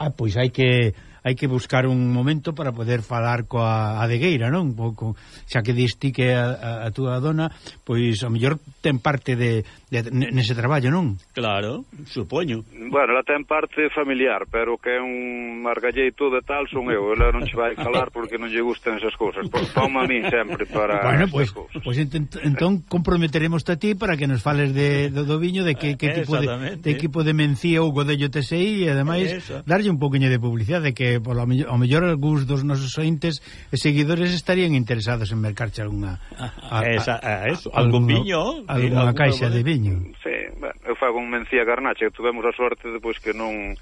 Ah, pois hai que hai que buscar un momento para poder falar coa adegueira, non? Con, xa que diste que a, a, a túa dona, pois a mellor ten parte de nese traballo, non? Claro, supoño. Bueno, ela ten parte familiar, pero que é un margalleito de tal son eu. Ela non che vai falar porque non lle gustan esas cousas. Pois toma a mí sempre para Bueno, pois pues, pues pois ent entón comprometeremos a ti para que nos fales de, do, do viño de que, que tipo de, de equipo de Mencía ou Godello TSI e ademais Eso. darlle un poquinho de publicidade que polo ao mellor algúns dos nosos ointes e seguidores estarían interesados en mercarche algunha ah, a, a, a, a, a, a, a, algún viño, alguna caixa de viño Miño. Sí, bueno, eu fago un mencía garnacha, tivemos a sorte de pois, que non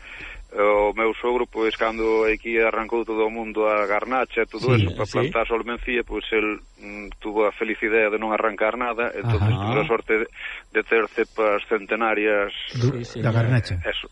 eh, o meu sogro, pois, cando aquí arrancou todo o mundo a garnacha, todo sí, eso, para sí. plantar sol mencía, pois, el mm, tuvo a felicidade de non arrancar nada, entón, pois, tuve a sorte de, de ter cepas centenarias sí, sí, da garnacha. Eso,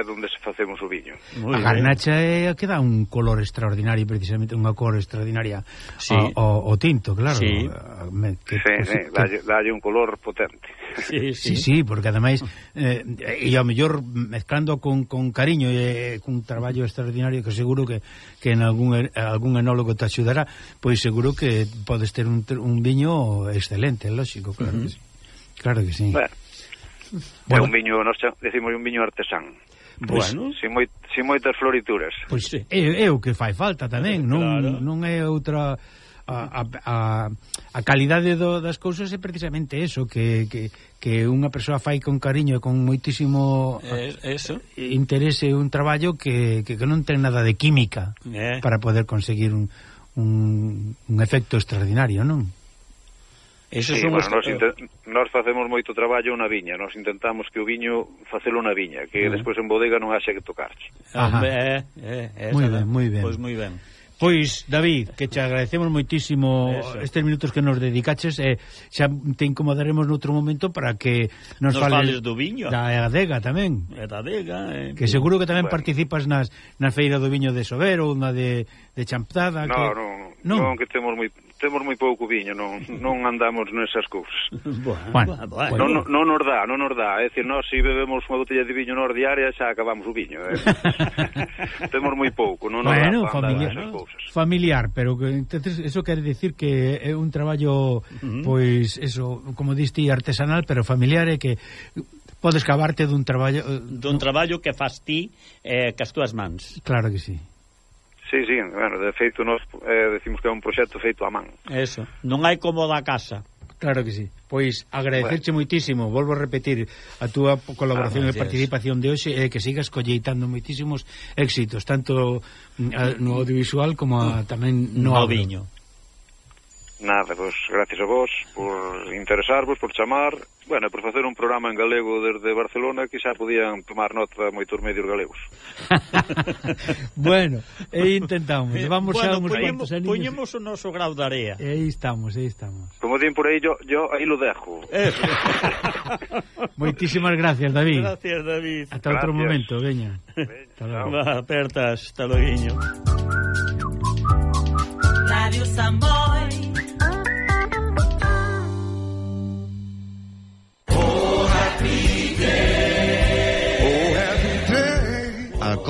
de onde se facemos o viño. Muy a garnacha é a que dá un color extraordinario, precisamente unha cor extraordinaria sí. o, o, o tinto, claro. Sí, me, que, sí, que, sí que... Dalle, dalle un color potente. Sí, sí, sí, sí porque ademais eh, e ao mellor mezclando con, con cariño e eh, cun traballo extraordinario que seguro que, que en algún, algún enólogo te axudará, pois seguro que podes ter un, un viño excelente, lógico, claro uh -huh. que sí. Claro que sí. Bueno, bueno. É un viño, nos decimos un viño artesán. Pois, bueno. Sin, moi, sin moitas florituras. Pois é, é o que fai falta tamén, non, claro. non é outra... A, a, a, a calidade do, das cousas é precisamente eso que, que, que unha persoa fai con cariño e con moitísimo é, eso. interese un traballo que, que, que non ten nada de química eh. para poder conseguir un, un, un efecto extraordinario, non? Eso sí, bueno, nós, eh, nos facemos moito traballo na viña, nós intentamos que o viño facelo na viña, que uh -huh. despois en bodega non haxe que tocarche. Ajá. Eh, eh, moi ben, moi ben. Pois moi ben. Pois, David, que te agradecemos moitísimo Eso. estes minutos que nos dedicaches e eh, xa te incomodaremos noutro momento para que nos, nos fales, fales do viño da adega tamén e da adega eh, que seguro que tamén bueno. participas nas, nas feiras do viño de Sober ou na de, de Champtada no, que... non, non, non, que temos moi temos moi pouco viño, non, non andamos nesas cousas. Bueno, bueno. Non, non, non nos dá, non nos dá. É dicir, nós se si bebemos unha botella de viño nos diaria xa acabamos o viño. Eh? temos moi pouco, non bueno, dá familiar, esas cousas. Familiar, pero que, entonces, eso quer decir que é un traballo, uh -huh. pois, eso, como diste, artesanal, pero familiar é que podes cavarte dun traballo... Eh, dun traballo que fas ti eh, que as túas mans. Claro que sí. Sí, sí, bueno, de feito nós eh, decimos que é un proxecto feito a man. Eso, non hai como da casa. Claro que sí. Pois agradecerche bueno. moitísimo, volvo a repetir a túa colaboración ah, e participación de hoxe e eh, que sigas colleitando moitísimos éxitos, tanto mm, a, no audiovisual como a, tamén no, no viño. Nada, pois gracias a vos por interesarvos, por chamar, bueno, por facer un programa en galego desde Barcelona que xa podían tomar nota moitos medios galegos. bueno, e intentamos, eh, vamos bueno, xa uns poñemos, poñemos o noso grau de area. E aí estamos, aí estamos. Como din por aí, yo, yo aí lo dejo. Moitísimas gracias, David. Gracias, David. Hasta gracias. outro momento, veña. veña hasta logo. Va, apertas, hasta. Radio Samboy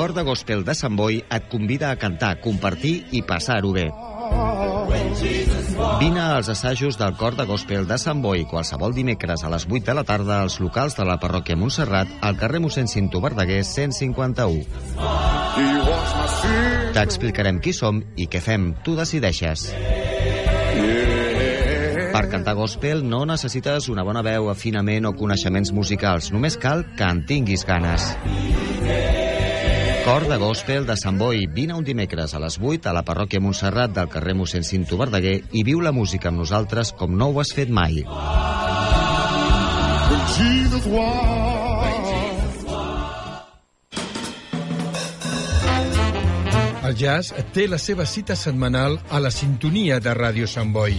Cor de Gospel de Sant Boi et convida a cantar, compartir i passar-ho bé. Vine als assajos del Cor de Gospel de Sant Boi qualsevol dimecres a les 8 de la tarda als locals de la parròquia Montserrat al carrer mossèn Cinto Verdaguer 151. T'explicarem qui som i què fem. Tu decideixes. Per cantar gospel no necessites una bona veu, afinament o coneixements musicals. Només cal que en tinguis ganes. Cor de gospel de Sant Boi. Vine un dimecres a les 8 a la parròquia Montserrat del carrer mossèn Cinto Verdaguer i viu la música amb nosaltres com no ho has fet mai. El jazz té la seva cita setmanal a la sintonia de Ràdio Sant Boi.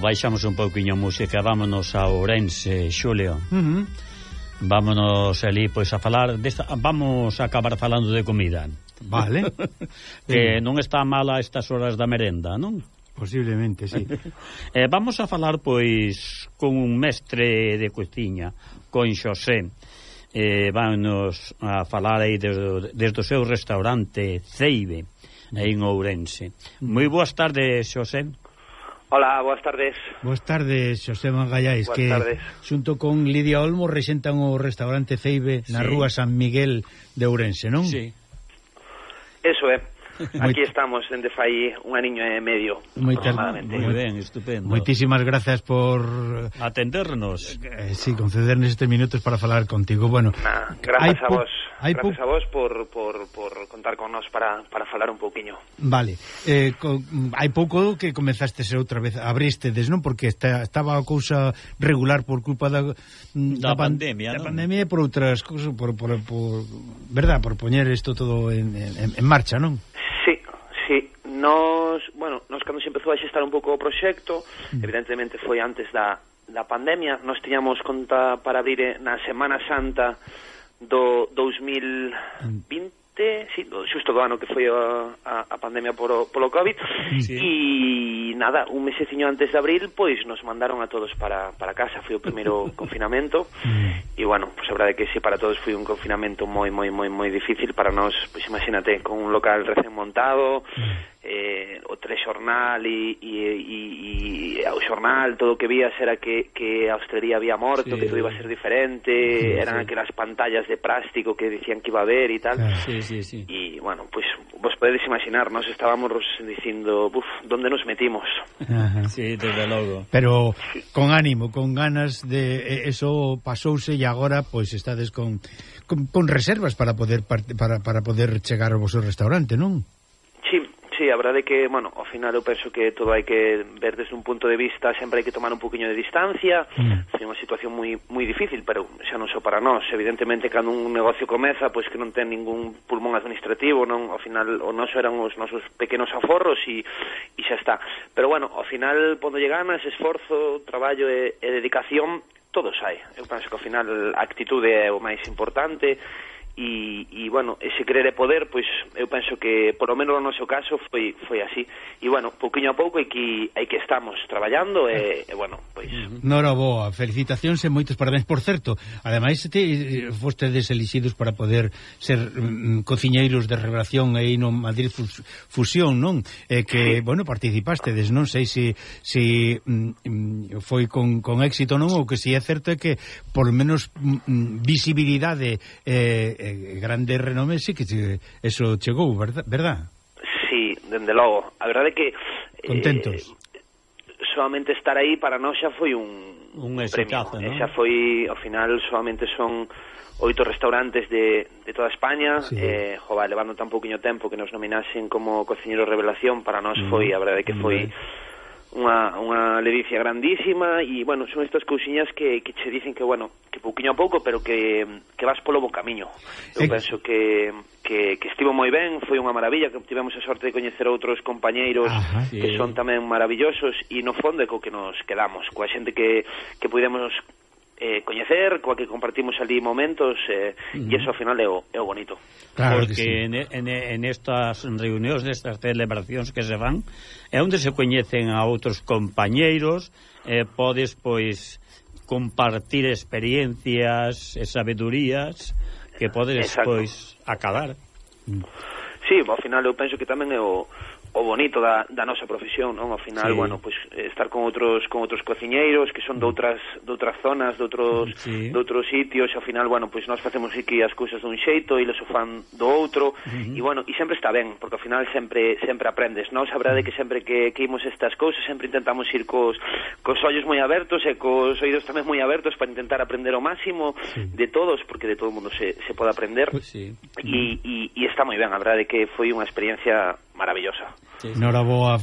baixamos un pouquiño a música, vámonos a Ourense, Xulio. Uh -huh. Vámonos ali, pois, a falar... Desta, vamos a acabar falando de comida. Vale. que non está mala estas horas da merenda, non? Posiblemente, sí. eh, vamos a falar, pois, con un mestre de cociña, con Xosé. Eh, vámonos a falar aí desde, desde o seu restaurante Ceibe, aí en Ourense. Mm. Moi boas tardes, Xosé. Ola, boas tardes. Boas tardes, Xosé Mangallais, que tardes. xunto con Lidia Olmo rexentan o restaurante Ceibe na sí. rúa San Miguel de Ourense, non? Sí. Eso é. Eh. Aquí estamos dende fai un aniño e medio Moita, aproximadamente. Moi ben, estupendo. Moitísimas gracias por eh, atendernos. Eh, sí, concedernos este minutos para falar contigo. Bueno, nah, gracias a vos. Gracias a vos por, por, por contar con nos para, para falar un pouquiño. Vale. Eh, co, mm, hai pouco que comezastes outra vez, abristedes, non? Porque esta, estaba a cousa regular por culpa da, mm, da, da pandemia, da ¿no? pandemia e por outras cousas, por, por, por, verdad, por poñer isto todo en, en, en marcha, non? Sí, sí. Nos, bueno, nos cando se empezou a xestar un pouco o proxecto, mm. evidentemente foi antes da, da pandemia, nos tiñamos conta para abrir eh, na Semana Santa do mm. 2020, sí, xusto do ano que foi a, a, a pandemia polo, polo COVID. Sí. e nada, un meseciño antes de abril pois nos mandaron a todos para, para casa. Foi o primeiro confinamento. Mm. E bueno, pois a verdade que sí, para todos foi un confinamento moi, moi, moi, moi difícil para nós, pois imagínate, con un local recén montado mm eh, o telexornal e, e, e, e o xornal todo o que vías era que, que a hostelería había morto, sí. que todo iba a ser diferente, sí, eran sí. aquelas pantallas de plástico que decían que iba a haber e tal. Sí, sí, sí. E, bueno, pois pues, vos podedes imaginar, nos estábamos dicindo, buf, donde nos metimos? Ajá. Sí, desde logo. Pero con ánimo, con ganas de eso pasouse e agora pois pues, estades con, con, con reservas para poder para, para poder chegar ao vosso restaurante, non? sí, a verdade que, bueno, ao final eu penso que todo hai que ver desde un punto de vista, sempre hai que tomar un poquinho de distancia, mm. é unha situación moi moi difícil, pero xa non só para nós, evidentemente cando un negocio comeza, pois que non ten ningún pulmón administrativo, non, ao final o noso eran os nosos pequenos aforros e e xa está. Pero bueno, ao final pondolle ganas, esforzo, traballo e, e dedicación todos hai. Eu penso que ao final a actitude é o máis importante e, e bueno, ese querer e poder, pois eu penso que por lo menos no noso caso foi foi así. E bueno, pouquiño a pouco e que aí que estamos traballando e, e bueno, pois Nora boa, felicitacións e moitos parabéns por certo. Ademais te fostedes elixidos para poder ser mm, cociñeiros de revelación aí no Madrid Fus, Fusión, non? E que, sí. bueno, participastedes, non sei se se mm, mm, foi con, con éxito non ou que si é certo é que por menos mm, mm, visibilidade eh Eh, eh, grande renome sí que che, eso chegou, verdad? verdad? Sí, dende logo. A verdade é que... Eh, Contentos. Eh, solamente estar aí para nós xa foi un, un exitazo, premio. ¿no? Xa foi, ao final, solamente son oito restaurantes de, de toda España sí. eh, jova, levando tan pouquinho tempo que nos nominasen como cociñeros revelación para nós mm-hmm. foi, a verdade que foi mm -hmm unha, unha ledicia grandísima e, bueno, son estas cousiñas que, que che dicen que, bueno, que pouquiño a pouco, pero que, que vas polo bo camiño. Eu e... penso que, que, que estivo moi ben, foi unha maravilla, que tivemos a sorte de coñecer outros compañeiros Ajá, sí. que son tamén maravillosos e no fondo é co que nos quedamos, coa xente que, que pudemos eh, coñecer, coa que compartimos ali momentos, eh, e iso ao final é o, é o bonito. Claro Porque sí. en, en, en estas reunións, nestas celebracións que se van, é onde se coñecen a outros compañeiros, eh, podes, pois, compartir experiencias e sabedurías que podes, Exacto. pois, acabar. Sí, ao final eu penso que tamén é o o bonito da, da nosa profesión, non? Ao final, sí. bueno, pois pues, eh, estar con outros con outros cociñeiros que son de mm. outras de outras zonas, de outros mm, sí. de outros sitios, ao final, bueno, pois pues, nós facemos aquí as cousas dun xeito e eles o fan do outro, uh -huh. e bueno, e sempre está ben, porque ao final sempre sempre aprendes, non? Sabrá de que sempre que que imos estas cousas sempre intentamos ir cos cos ollos moi abertos e cos oídos tamén moi abertos para intentar aprender o máximo sí. de todos, porque de todo o mundo se se pode aprender. Pues sí. E e e está moi ben, a verdade que foi unha experiencia maravillosa. Sí, sí. Noraboa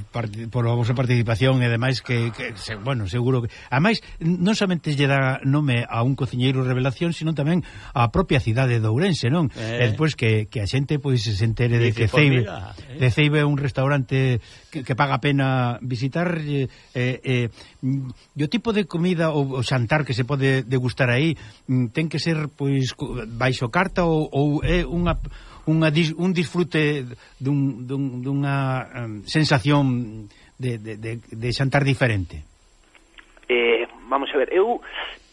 por a vosa participación e demais que, que se, bueno, seguro que ademais non somente lle dá nome a un cociñeiro revelación, sino tamén a propia cidade de Ourense, non? Eh. E despois que, que a xente pois se entere de que Ceibe, mira, eh. de Ceibe é un restaurante que, que paga pena visitar eh, eh, mm, e o tipo de comida ou o xantar que se pode degustar aí mm, ten que ser pois baixo carta ou, ou é unha unha, un disfrute dun, dun, dunha sensación de, de, de, de xantar diferente? Eh, vamos a ver, eu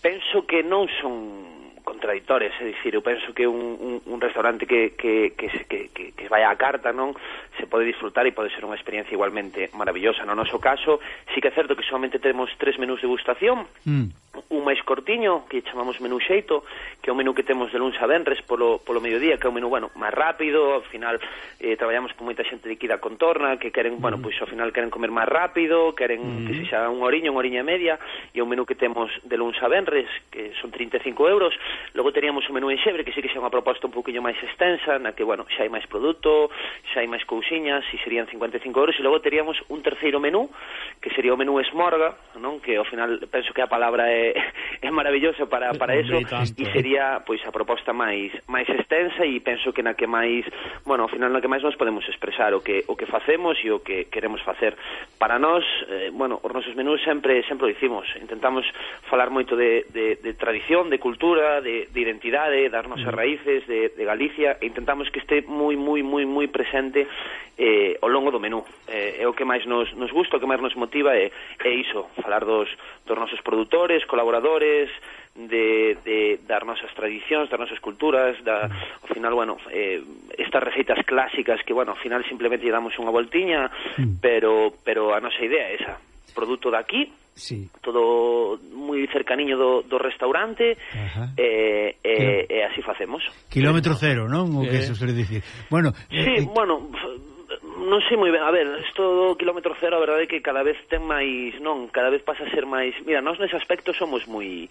penso que non son contradictores, é dicir, eu penso que un, un, un restaurante que, que, que, que, que, que vai á carta, non, se pode disfrutar e pode ser unha experiencia igualmente maravillosa. No noso caso, sí que é certo que solamente temos tres menús de gustación, mm. un máis cortiño, que chamamos menú xeito, que é o menú que temos de luns a venres polo, polo mediodía, que é un menú, bueno, máis rápido, ao final eh, traballamos con moita xente de quida contorna, que queren, mm. bueno, pois ao final queren comer máis rápido, queren mm. que se xa unha oriña, unha oriña e media, e o menú que temos de luns a venres, que son 35 euros, Logo teríamos o menú en xebre, que sí que xa é unha proposta un poquinho máis extensa, na que, bueno, xa hai máis produto, xa hai máis cousiñas, e serían 55 euros, e logo teríamos un terceiro menú, que sería o menú esmorga, non? Que ao final penso que a palabra é, é maravillosa para, para eso, e eh. sería, pois, a proposta máis máis extensa e penso que na que máis, bueno, ao final na que máis nos podemos expresar o que o que facemos e o que queremos facer. Para nós, eh, bueno, os nosos menús sempre sempre o dicimos, intentamos falar moito de, de, de tradición, de cultura, de, de identidade, das nosas raíces de, de Galicia e intentamos que este moi, moi, moi, moi presente eh, ao longo do menú. Eh, é o que máis nos, nos gusta, o que máis nos motiva é, é iso, falar dos, dos nosos produtores, colaboradores, de, de dar nosas tradicións, dar nosas culturas, da, ao final, bueno, eh, estas receitas clásicas que, bueno, ao final simplemente lle damos unha voltiña, mm. pero, pero a nosa idea é esa produto daqui, sí. todo moi cercaniño do, do restaurante Ajá. e, e, e así facemos. Kilómetro cero, non? O que eh. se suele dicir. Bueno, sí, eh, eh bueno, non sei moi ben, a ver, isto do kilómetro cero a verdade é que cada vez ten máis, non, cada vez pasa a ser máis, mira, nós nese aspecto somos moi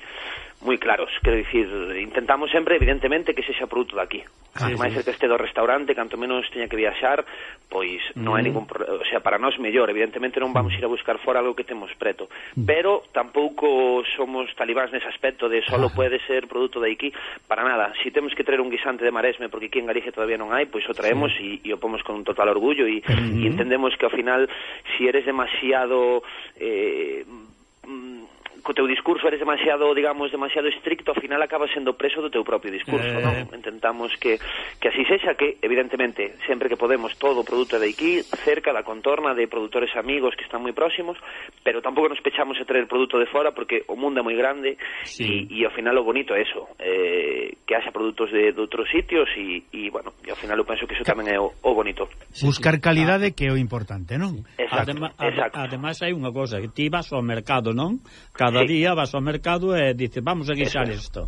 moi claros, quero dicir, intentamos sempre evidentemente que sexa produto daqui. Ah, máis ser que este do restaurante, canto menos teña que viaxar, pois non mm. hai ningún, o sea, para nós mellor, evidentemente non vamos mm. ir a buscar fora algo que temos preto, mm. pero tampouco somos talibáns nese aspecto de solo pode ser produto de aquí, para nada. Si temos que traer un guisante de maresme porque aquí en Galicia todavía non hai, pois o traemos e, e o pomos con un total orgullo y, entendemos que al final si eres demasiado eh, co teu discurso eres demasiado, digamos, demasiado estricto, ao final acabas sendo preso do teu propio discurso, eh... non? Intentamos que, que así sexa, que evidentemente, sempre que podemos, todo o produto de aquí, cerca da contorna de produtores amigos que están moi próximos, pero tampouco nos pechamos a traer produto de fora porque o mundo é moi grande sí. e, e ao final o bonito é eso, eh, que haxa produtos de, de outros sitios e, e bueno, e ao final eu penso que eso tamén é o, o bonito. Buscar calidade que é o importante, non? Exacto, Adema, exacto. Ademais hai unha cosa, que ti vas ao mercado, non? Cada cada sí. día vas ao mercado e dices, vamos a guisar isto.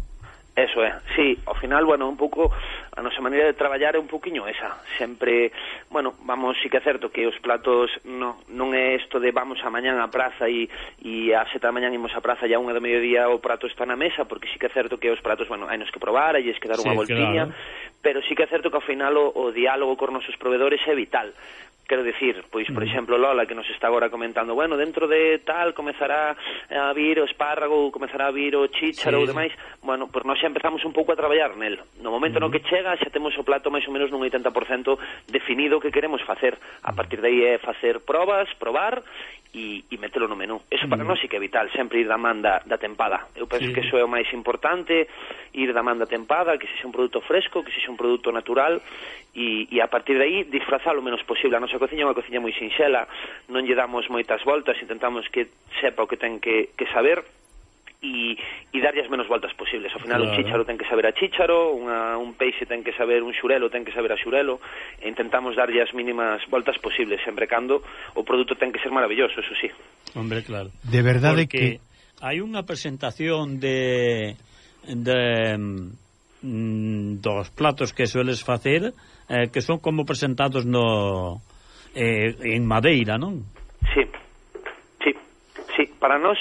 Eso é, sí, ao final, bueno, un pouco a nosa maneira de traballar é un poquinho esa sempre, bueno, vamos, sí que é certo que os platos no, non é isto de vamos a mañán á praza e, e a seta da mañán imos á praza e a unha do mediodía o prato está na mesa, porque sí que é certo que os pratos, bueno, hai nos que probar, hai que dar sí, unha voltiña claro. pero sí que é certo que ao final o, o diálogo con nosos proveedores é vital Quero dicir, pois, por exemplo, Lola, que nos está agora comentando, bueno, dentro de tal comezará a vir o espárrago, comezará a vir o chícharo sí. ou demais, bueno, pois nós xa empezamos un pouco a traballar nel. No momento uh -huh. no que chega xa temos o plato máis ou menos nun 80% definido que queremos facer. A partir de aí é facer probas, probar e, e metelo no menú. Eso para mm. nós sí que é vital, sempre ir da man da, da tempada. Eu penso sí. que eso é o máis importante, ir da man da tempada, que sexa un produto fresco, que sexa un produto natural, e, e a partir de aí disfrazar o menos posible. A nosa cociña é unha cociña moi sinxela, non lle damos moitas voltas, intentamos que sepa o que ten que, que saber, e, e darlle as menos voltas posibles. Ao final, claro. un chícharo ten que saber a chícharo, unha, un peixe ten que saber, un xurelo ten que saber a xurelo, e intentamos darlle as mínimas voltas posibles, sempre cando o produto ten que ser maravilloso, eso sí. Hombre, claro. De verdade Porque que... hai unha presentación de... de mm, dos platos que sueles facer eh, que son como presentados no eh, en madeira, non? Sí, sí, sí. Para nós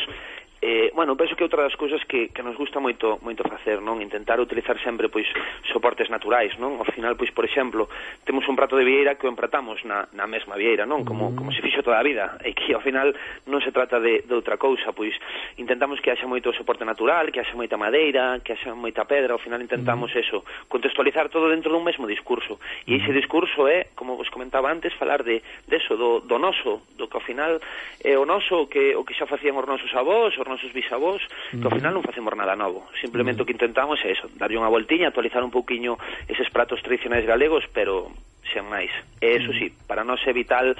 eh, bueno, penso que outra das cousas que, que nos gusta moito moito facer, non? Intentar utilizar sempre pois soportes naturais, non? Ao final, pois, por exemplo, temos un prato de vieira que o empratamos na, na mesma vieira, non? Como, mm. como se fixo toda a vida, e que ao final non se trata de, de outra cousa, pois intentamos que haxa moito soporte natural, que haxa moita madeira, que haxa moita pedra, ao final intentamos mm. eso, contextualizar todo dentro dun mesmo discurso. E ese mm. discurso é, como vos comentaba antes, falar de, de eso, do, do noso, do que ao final é o noso, o que, o que xa facían os nosos avós, os nosos nosos bisavós, que ao final non facemos nada novo. Simplemente o que intentamos é eso, darlle unha voltiña, actualizar un pouquiño eses pratos tradicionais galegos, pero sen máis. E eso sí, para nós é vital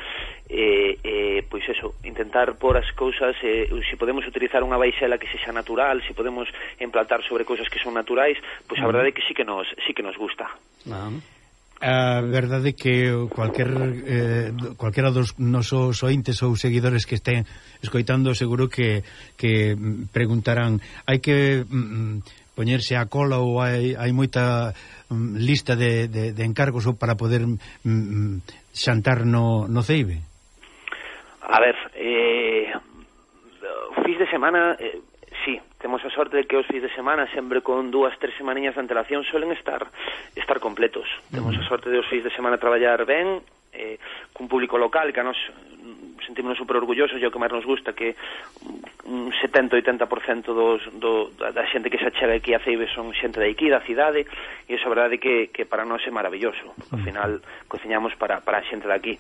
eh, eh, pois eso, intentar por as cousas, eh, se podemos utilizar unha baixela que sexa natural, se podemos emplatar sobre cousas que son naturais, pois a verdade é que sí que nos, sí que nos gusta. Ah a verdade que cualquier eh, cualquera dos nosos ointes ou seguidores que estén escoitando seguro que, que preguntarán hai que mm, mm, poñerse a cola ou hai, hai moita mm, lista de, de, de encargos ou para poder mm, mm xantar no, no Ceibe? A ver, eh, fins de semana eh, temos a sorte de que os fins de semana sempre con dúas, tres semaniñas de antelación suelen estar estar completos. Temos a sorte de os fins de semana traballar ben, eh, cun público local que a nos sentimos super orgullosos e o que máis nos gusta que un 70-80% dos, do, da xente que se achega aquí a Ceibes son xente de aquí, da cidade e iso a verdade que, que para nós é maravilloso. Porque ao final cociñamos para, para a xente de aquí.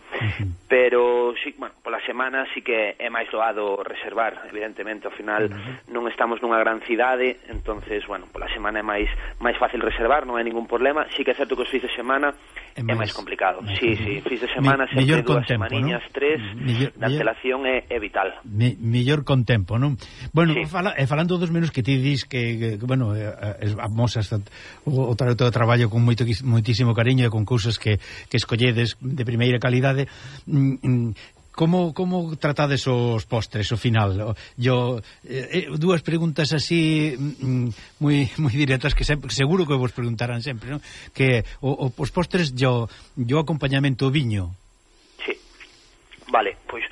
Pero sí, bueno, pola semana sí que é máis doado reservar evidentemente. Ao final non estamos nunha gran cidade entonces bueno, pola semana é máis máis fácil reservar, non hai ningún problema. Sí que é certo que os fins de semana é máis, é máis complicado. Máis sí, sí, fins de semana Me, sempre dúas tempo, semaniñas, ¿no? tres, mellor, da antelación é, é vital. Me, mellor con tempo, non? Bueno, sí. fala, e falando dos menos que ti dis que, que bueno, eh, eh, amosas o, o, o traballo con moito, moitísimo cariño e con cousas que, que escolledes de primeira calidade, mm, mm Como, como tratades os postres, o final? Yo, eh, dúas preguntas así mm, mm moi, moi directas que sempre, seguro que vos preguntarán sempre, non? Que o, o, os postres, yo, yo acompañamento o viño, Vale, pois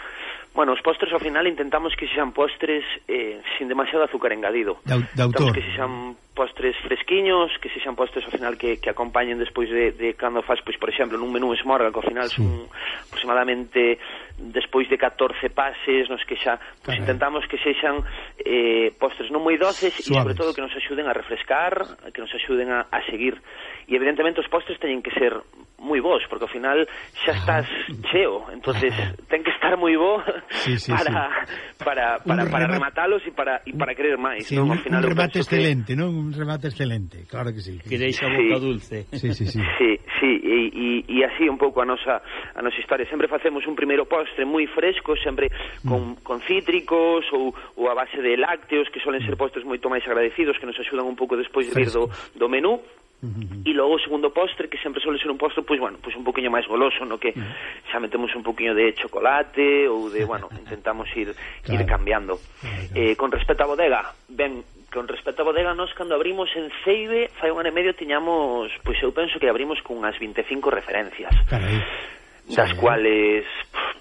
Bueno, os postres ao final intentamos que sexan postres eh, sin demasiado azúcar engadido. De, de autor. Intentamos que sexan postres fresquiños, que sexan postres ao final que, que acompañen despois de, de cando faz, pois, por exemplo, nun menú esmorga, que ao final sí. son aproximadamente despois de 14 pases, nos que xa pois, Carai. intentamos que sexan eh, postres non moi doces Suaves. e sobre todo que nos axuden a refrescar, que nos axuden a, a seguir e evidentemente os postres teñen que ser moi bons, porque ao final xa estás cheo, entonces ten que estar moi bo sí, sí, para, sí. para, para, para remate, rematalos e para, e para querer máis. Sí, non? Ao final, un remate excelente, que... non? Un remate excelente, claro que sí. Que deixa a boca sí. dulce. Sí, sí, sí. sí, sí e, e, e así un pouco a nosa, a nosa historia. Sempre facemos un primeiro postre moi fresco, sempre con, mm. con cítricos ou, ou a base de lácteos, que solen ser mm. postres moito máis agradecidos, que nos axudan un pouco despois de vir do, do menú E logo o segundo postre, que sempre suele ser un postre, pois, bueno, pois un poquinho máis goloso, no que xa metemos un poquinho de chocolate ou de, bueno, intentamos ir claro. ir cambiando. Claro. Eh, con respecto a bodega, ben, con respecto a bodega, nós cando abrimos en Ceibe, fai un ano e medio tiñamos, pois eu penso que abrimos con unhas 25 referencias. Carai. das sí. cuales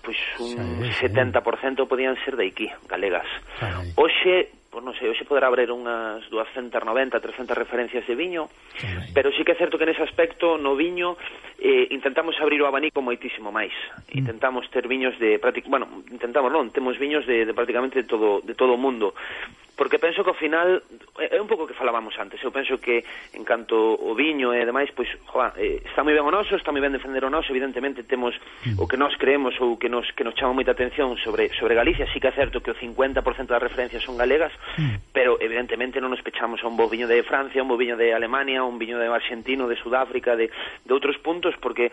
pois un sí, sí. 70% podían ser de aquí, galegas. Carai. Hoxe pois non sei, hoxe poderá haber unhas 290, 300 referencias de viño, pero sí que é certo que nese aspecto no viño eh, intentamos abrir o abanico moitísimo máis. Mm. Intentamos ter viños de prácticamente, bueno, intentamos non, temos viños de, de prácticamente de todo de todo o mundo porque penso que ao final é un pouco que falábamos antes, eu penso que en canto o viño e demais, pois, joa, eh, está moi ben o noso, está moi ben defender o noso, evidentemente temos o que nós creemos ou que nos que nos chama moita atención sobre sobre Galicia, sí que é certo que o 50% das referencias son galegas, mm. pero evidentemente non nos pechamos a un bo viño de Francia, un bo viño de Alemania, un viño de argentino, de Sudáfrica, de de outros puntos porque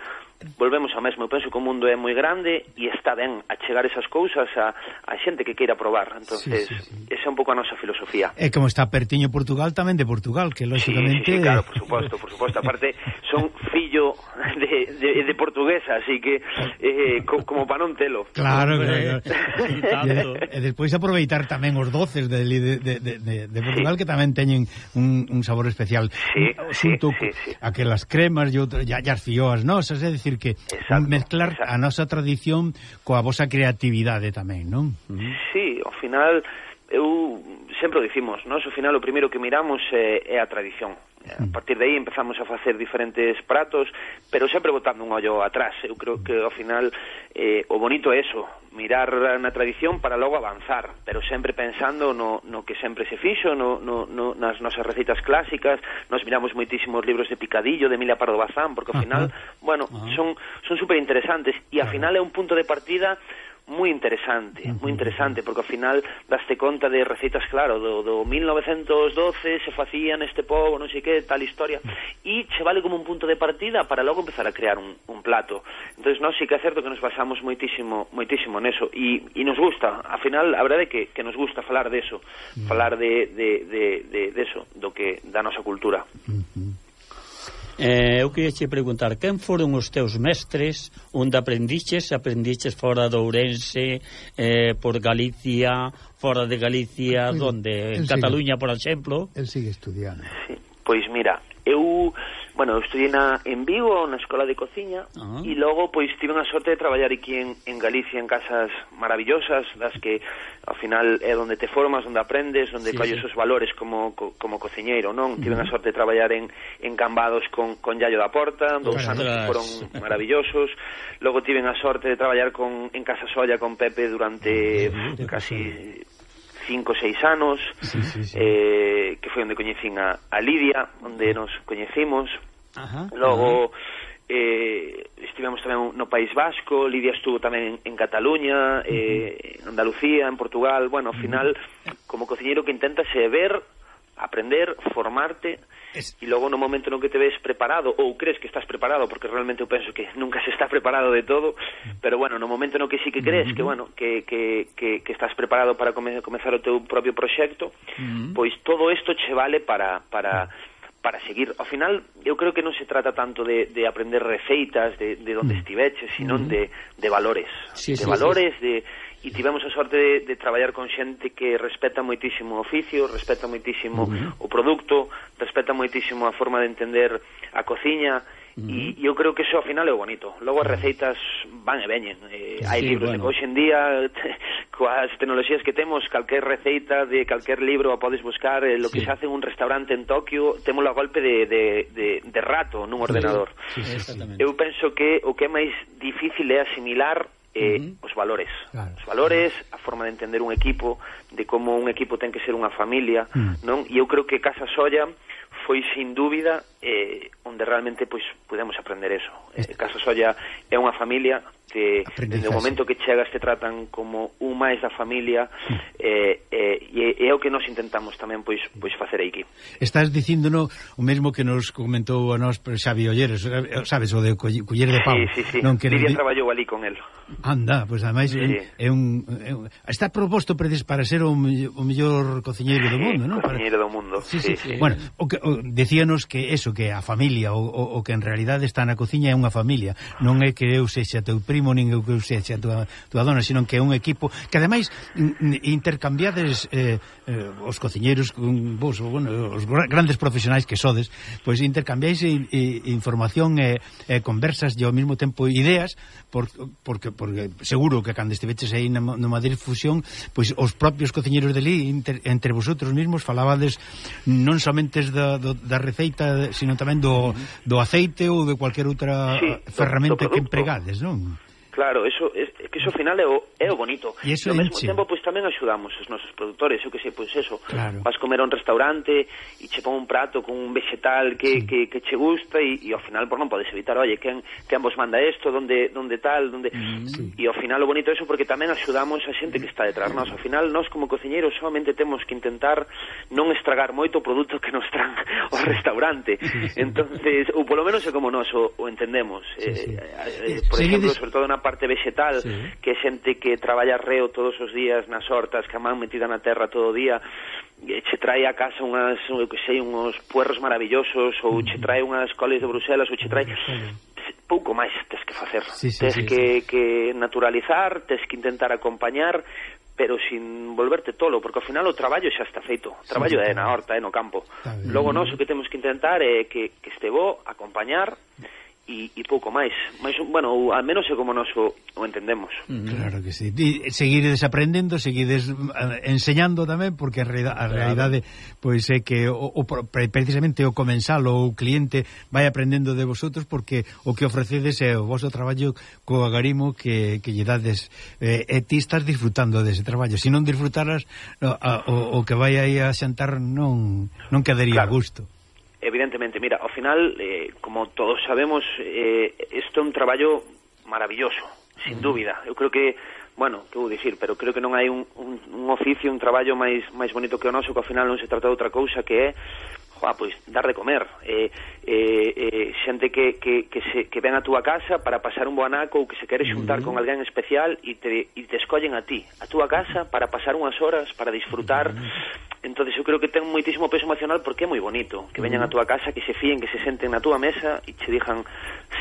volvemos ao mesmo, eu penso que o mundo é moi grande e está ben a chegar esas cousas a a xente que queira probar. Entonces, sí, sí, sí. esa é un pouco a nosa nosa filosofía. E como está pertiño Portugal, tamén de Portugal, que lógicamente... Sí, sí, sí claro, por eh, suposto, por suposto. Aparte, son fillo de, de, de portuguesa, así que eh, co, como para non telo. Claro, claro. claro. e, e despois aproveitar tamén os doces de, de, de, de, de Portugal, sí. que tamén teñen un, un sabor especial. Sí, Xunto sí, sí, sí. aquelas cremas e outras, ya, as fioas nosas, é dicir que exacto, mezclar exacto. a nosa tradición coa vosa creatividade tamén, non? Sí, ao final eu sempre o dicimos, nós ao final o primeiro que miramos é, é a tradición. A hmm. partir de aí empezamos a facer diferentes pratos, pero sempre botando un ollo atrás. Eu creo que ao final eh, o bonito é eso, mirar na tradición para logo avanzar, pero sempre pensando no, no que sempre se fixo, no, no, no, nas nosas recetas clásicas, nos miramos moitísimos libros de Picadillo, de Emilia Pardo Bazán, porque ao final, bueno, son, son, son superinteresantes, e ao final é un punto de partida moi interesante, moi interesante, porque ao final daste conta de receitas, claro, do, do 1912 se facía neste pobo, non sei que, tal historia, e che vale como un punto de partida para logo empezar a crear un, un plato. Entón, non, sí que é certo que nos basamos moitísimo, moitísimo neso, e, e nos gusta, ao final, a verdade é que, que nos gusta falar deso, falar de, de, de, de, de eso, do que da nosa cultura. Uh -huh. Eh, eu queria che preguntar, quen foron os teus mestres onde aprendiches, aprendiches fora de Ourense, eh, por Galicia, fora de Galicia, onde? donde? En Cataluña, sigue, por exemplo? El sigue estudiando. Sí. Pois mira, eu Bueno, eu estudei na, en ah, Vigo, na Escola de Cociña, uh -huh. e logo pois tive a sorte de traballar aquí en, en Galicia, en casas maravillosas, das que ao final é onde te formas, onde aprendes, onde sí, colles sí. os valores como, co, como cociñeiro, non? Uh -huh. Tive a sorte de traballar en, en Cambados con, con Yayo da Porta, dous anos que foron maravillosos, logo tive a sorte de traballar con, en Casa Solla con Pepe durante uh -huh. casi cinco, seis anos, sí, sí, sí. Eh, que foi onde coñecín a, a Lidia, onde nos coñecimos. Ajá, Logo, ajá. Eh, estivemos tamén no País Vasco, Lidia estuvo tamén en, en Cataluña, eh, en Andalucía, en Portugal, bueno, ao final, como cociñeiro que intenta se ver, aprender, formarte, Es... E logo no momento no que te ves preparado ou crees que estás preparado, porque realmente eu penso que nunca se está preparado de todo, pero bueno, no momento no que sí que crees uh -huh. que bueno, que, que, que, que estás preparado para come, comenzar o teu propio proxecto, uh -huh. pois todo isto che vale para para para seguir. Ao final, eu creo que non se trata tanto de, de aprender receitas de, de donde estiveches, sino uh -huh. de, de valores. Sí, de sí, valores, sí. de e tivemos a sorte de, de traballar con xente que respeta moitísimo o oficio, respeta moitísimo uh -huh. o produto, respeta moitísimo a forma de entender a cociña, E eu creo que eso ao final é bonito. Logo as receitas van e veñen. Eh, sí, hai libros bueno. hoxe en día coas tecnoloxías que temos, calquer receita de calquer libro a podes buscar, eh, lo sí. que se hace en un restaurante en Tokio, témolo a golpe de, de, de, de rato nun ordenador. Sí, sí, eu penso que o que é máis difícil é asimilar eh, uh -huh. os valores. Claro. Os valores, a forma de entender un equipo, de como un equipo ten que ser unha familia, uh -huh. non? E eu creo que Casa Solla foi sin dúbida eh, onde realmente pois pudemos aprender eso. Eh, Casa Solla é unha familia, te desde o momento que chegas te tratan como un máis da familia mm. eh, eh, e é o que nós intentamos tamén pois pois facer aquí. Estás dicíndono o mesmo que nos comentou a nós Xavi Olleres, eh, sabes o de culler de pau. Sí, sí, sí. Non que Lidia nos... traballou ali con el. Anda, pois pues, ademais sí. Eh, é, un, é un está proposto predes para ser o, o mellor cociñeiro do mundo, non? Cociñeiro para... do mundo. Sí, sí, sí. sí. Bueno, o que o, decíanos que eso que a familia o, o, o que en realidade está na cociña é unha familia, non é que eu sexa teu primo primo nin o que sexa a tua, túa dona, senón que é un equipo que ademais intercambiades eh, eh, os cociñeiros con vos, bueno, os grandes profesionais que sodes, pois intercambiáis e, e, información e, e conversas e ao mesmo tempo ideas por, porque, porque seguro que cando estiveches aí na, no Madrid Fusión, pois os propios cociñeiros deli inter, entre vosotros mesmos falabades non somente da, do, da receita, sino tamén do, do aceite ou de cualquier outra sí, ferramenta do, do que empregades, non? Claro, eso, es. que iso ao final é o, é o bonito. E, ao mesmo tempo, pois tamén axudamos os nosos produtores, eu que sei, pois eso, claro. vas comer a un restaurante e che pon un prato con un vegetal que, sí. que, que che gusta e, e ao final, por non podes evitar, oye, quen, quen vos manda esto, donde, donde tal, donde... Mm, -hmm. sí. E ao final o bonito é eso porque tamén axudamos a xente que está detrás nós. Ao final, nós como cociñeiros solamente temos que intentar non estragar moito o produto que nos tran ao restaurante. entonces ou polo menos é como nós o, o entendemos. Sí, sí. Eh, eh, eh por Seguides... exemplo, sobre todo na parte vegetal, sí que xente que traballa reo todos os días nas hortas, que a man metida na terra todo o día, e che trae a casa unhas, eu que sei, uns puerros maravillosos, ou che trae unhas coles de Bruselas, ou che trae... Pouco máis tes que facer. Sí, sí, tes sí, que, sí. que naturalizar, tes que intentar acompañar, pero sin volverte tolo, porque ao final o traballo xa está feito. O traballo sí, é na horta, é no campo. Logo, nós o que temos que intentar é que, que este bo acompañar, e, e pouco máis. Mas, bueno, al menos é como nós o, o entendemos. Claro que sí. E seguides aprendendo, seguides eh, enseñando tamén, porque a, reida, a realidade pois é que o, o, precisamente o comensal ou o cliente vai aprendendo de vosotros porque o que ofrecedes é o vosso traballo co agarimo que, que lle dades eh, e ti estás disfrutando dese traballo. Se non disfrutaras no, a, o, o que vai aí a xantar non, non quedaría claro. a gusto. Evidentemente, mira, ao final, eh, como todos sabemos, eh, isto é un traballo maravilloso, sin dúbida. Eu creo que, bueno, que vou dicir, pero creo que non hai un, un, un oficio, un traballo máis máis bonito que o noso, que ao final non se trata de outra cousa que é joa, pois, dar de comer, eh, eh, eh, xente que, que, que, se, que ven a túa casa para pasar un boanaco ou que se quere xuntar uh -huh. con alguén especial e te, e te escollen a ti, a túa casa, para pasar unhas horas, para disfrutar. Uh -huh. entonces eu creo que ten moitísimo peso emocional porque é moi bonito, que veñan a túa casa, que se fíen, que se senten na túa mesa e che dijan,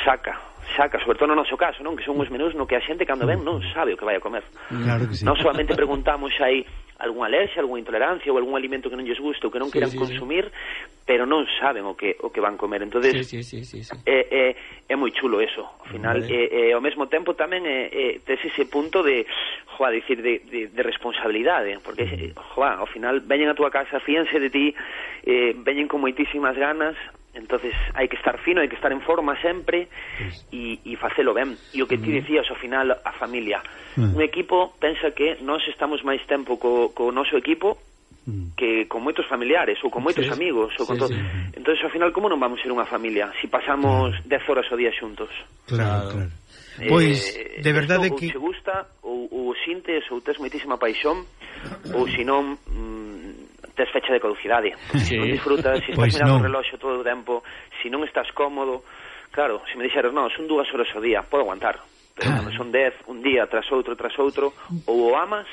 saca, saca, sobre todo no noso caso, non? Que son uns menús no que a xente cando ven non sabe o que vai a comer. Claro que sí. Non solamente preguntamos aí algunha alerxia, algunha intolerancia ou algún alimento que non lles guste ou que non sí, queiran sí, consumir, sí. pero non saben o que o que van comer. Entonces, sí, sí, sí, sí, sí. Eh, eh, é moi chulo eso. Ao final, vale. eh, eh, ao mesmo tempo tamén é, é tes ese punto de, joa, dicir, de, de, de responsabilidade, porque, mm. joa, ao final, veñen a túa casa, fíanse de ti, eh, veñen con moitísimas ganas, entonces hai que estar fino, hai que estar en forma sempre e, e facelo ben. E o que ti dicías ao final a familia. Eh. Un equipo pensa que nós estamos máis tempo co, co noso equipo mm. que con moitos familiares ou con moitos sí, amigos ou con sí, todo. Sí. Entonces ao final como non vamos ser unha familia se si pasamos 10 horas ao día xuntos? Claro, claro. Eh, pois de verdade que ou che gusta ou, ou sintes ou tes moitísima paixón ou senón mm, tes fecha de caducidade. Sí. Non disfrutas, se estás pues mirando no. o reloxo todo o tempo, se non estás cómodo, claro, se me dixeras, non, son dúas horas ao día, podo aguantar. Pero claro. cando son dez, un día tras outro, tras outro, ou o amas,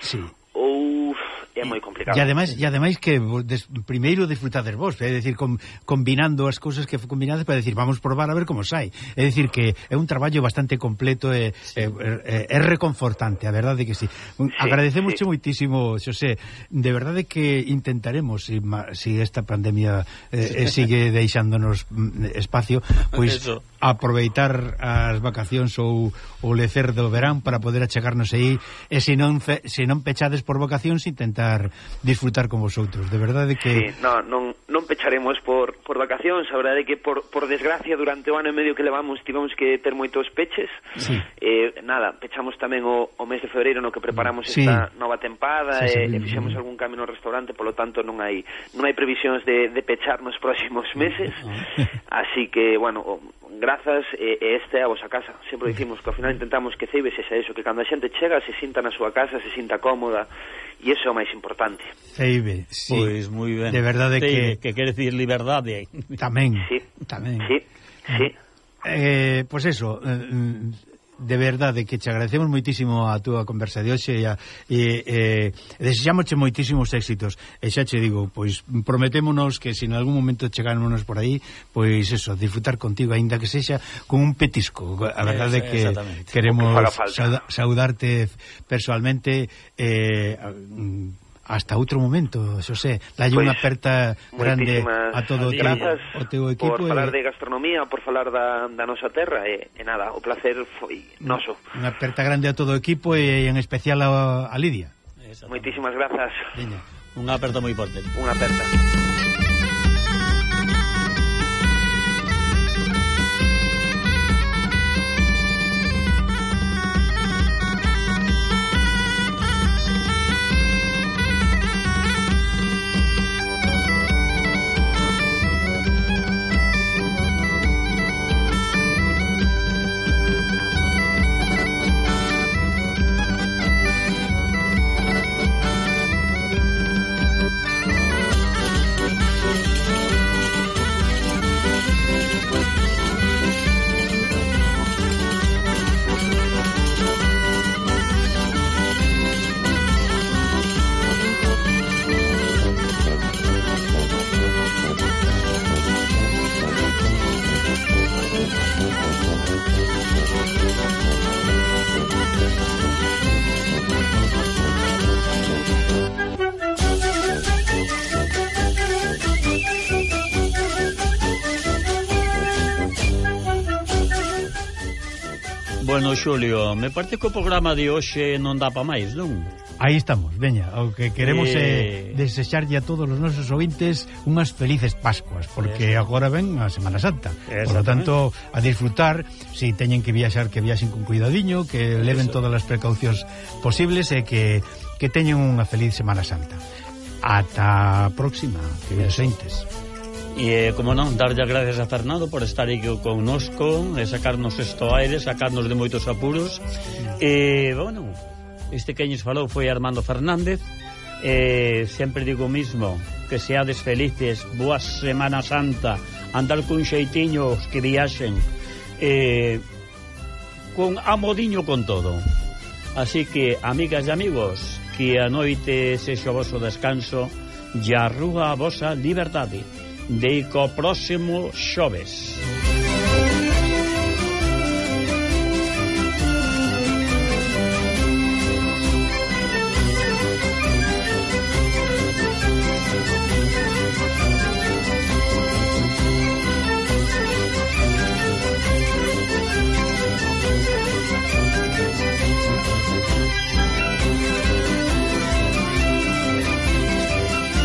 sí ou é moi complicado. E ademais, e ademais que des, primeiro disfrutades vos, é dicir, com, combinando as cousas que combinades para decir, vamos probar a ver como sai. É dicir que é un traballo bastante completo e sí. é, é, é reconfortante, a verdade que sí. sí Agradecemos sí. moitísimo, Xosé, de verdade que intentaremos se si, si esta pandemia eh, sigue deixándonos mm, espacio, pois pues, aproveitar as vacacións ou o lecer do verán para poder achegarnos aí e se non, fe, se non pechades por vacacións intentar disfrutar con vosotros de verdade que... Sí, no, non, non pecharemos por, por vacacións a verdade que por, por desgracia durante o ano e medio que levamos tivemos que ter moitos peches sí. eh, nada, pechamos tamén o, o mes de febreiro no que preparamos sí. esta nova tempada sí, e, sí, e fixemos sí. algún cambio no restaurante polo tanto non hai non hai previsións de, de pechar nos próximos meses ah. así que, bueno, o, grazas e, e esta é a vosa casa. Sempre dicimos que ao final intentamos que Ceibes sexa iso, que cando a xente chega se sinta na súa casa, se sinta cómoda, e iso é o máis importante. Ceibe, sí. Pois, moi ben. De verdade Ceibe, que... que quer dicir liberdade. Tamén, sí. tamén. Sí, sí. Eh, pois pues eso, eh, eh de verdade que che agradecemos moitísimo a túa conversa de hoxe e, a, e, e desexámoche moitísimos éxitos. E xa che digo, pois prometémonos que se en algún momento chegámonos por aí pois eso, disfrutar contigo aínda que sexa con un petisco. A verdade é, que queremos que saudarte persoalmente eh, mm, hasta outro momento, Xosé. Dalle pues, unha pois, aperta grande a todo gracias o teu equipo. Por falar e... de gastronomía, por falar da, da nosa terra, e, e nada, o placer foi noso. Unha aperta grande a todo o equipo e en especial a, a Lidia. Moitísimas grazas. Veña. Unha aperta moi forte. Unha aperta. Xulio, me parece que o programa de hoxe non dá pa máis, non? Aí estamos, veña, o que queremos é eh... desexarlle a todos os nosos ouvintes unhas felices Pascuas, porque Eso. agora ven a Semana Santa. Por lo tanto, a disfrutar, se si teñen que viaxar, que viaxen con cuidadiño, que leven Eso. todas as precaucións posibles e que, que teñen unha feliz Semana Santa. Ata a próxima, que Eso. ouvintes. E, eh, como non, darlle as gracias a Fernando por estar aquí connosco, e sacarnos esto aire, sacarnos de moitos apuros. E, bueno, este que nos falou foi Armando Fernández. E, sempre digo o mismo, que seades felices, boa Semana Santa, andar cun xeitiño os que viaxen, e, con amodiño con todo. Así que, amigas e amigos, que a noite sexa o vosso descanso e a rúa a vosa liberdade. Deico próximo xoves.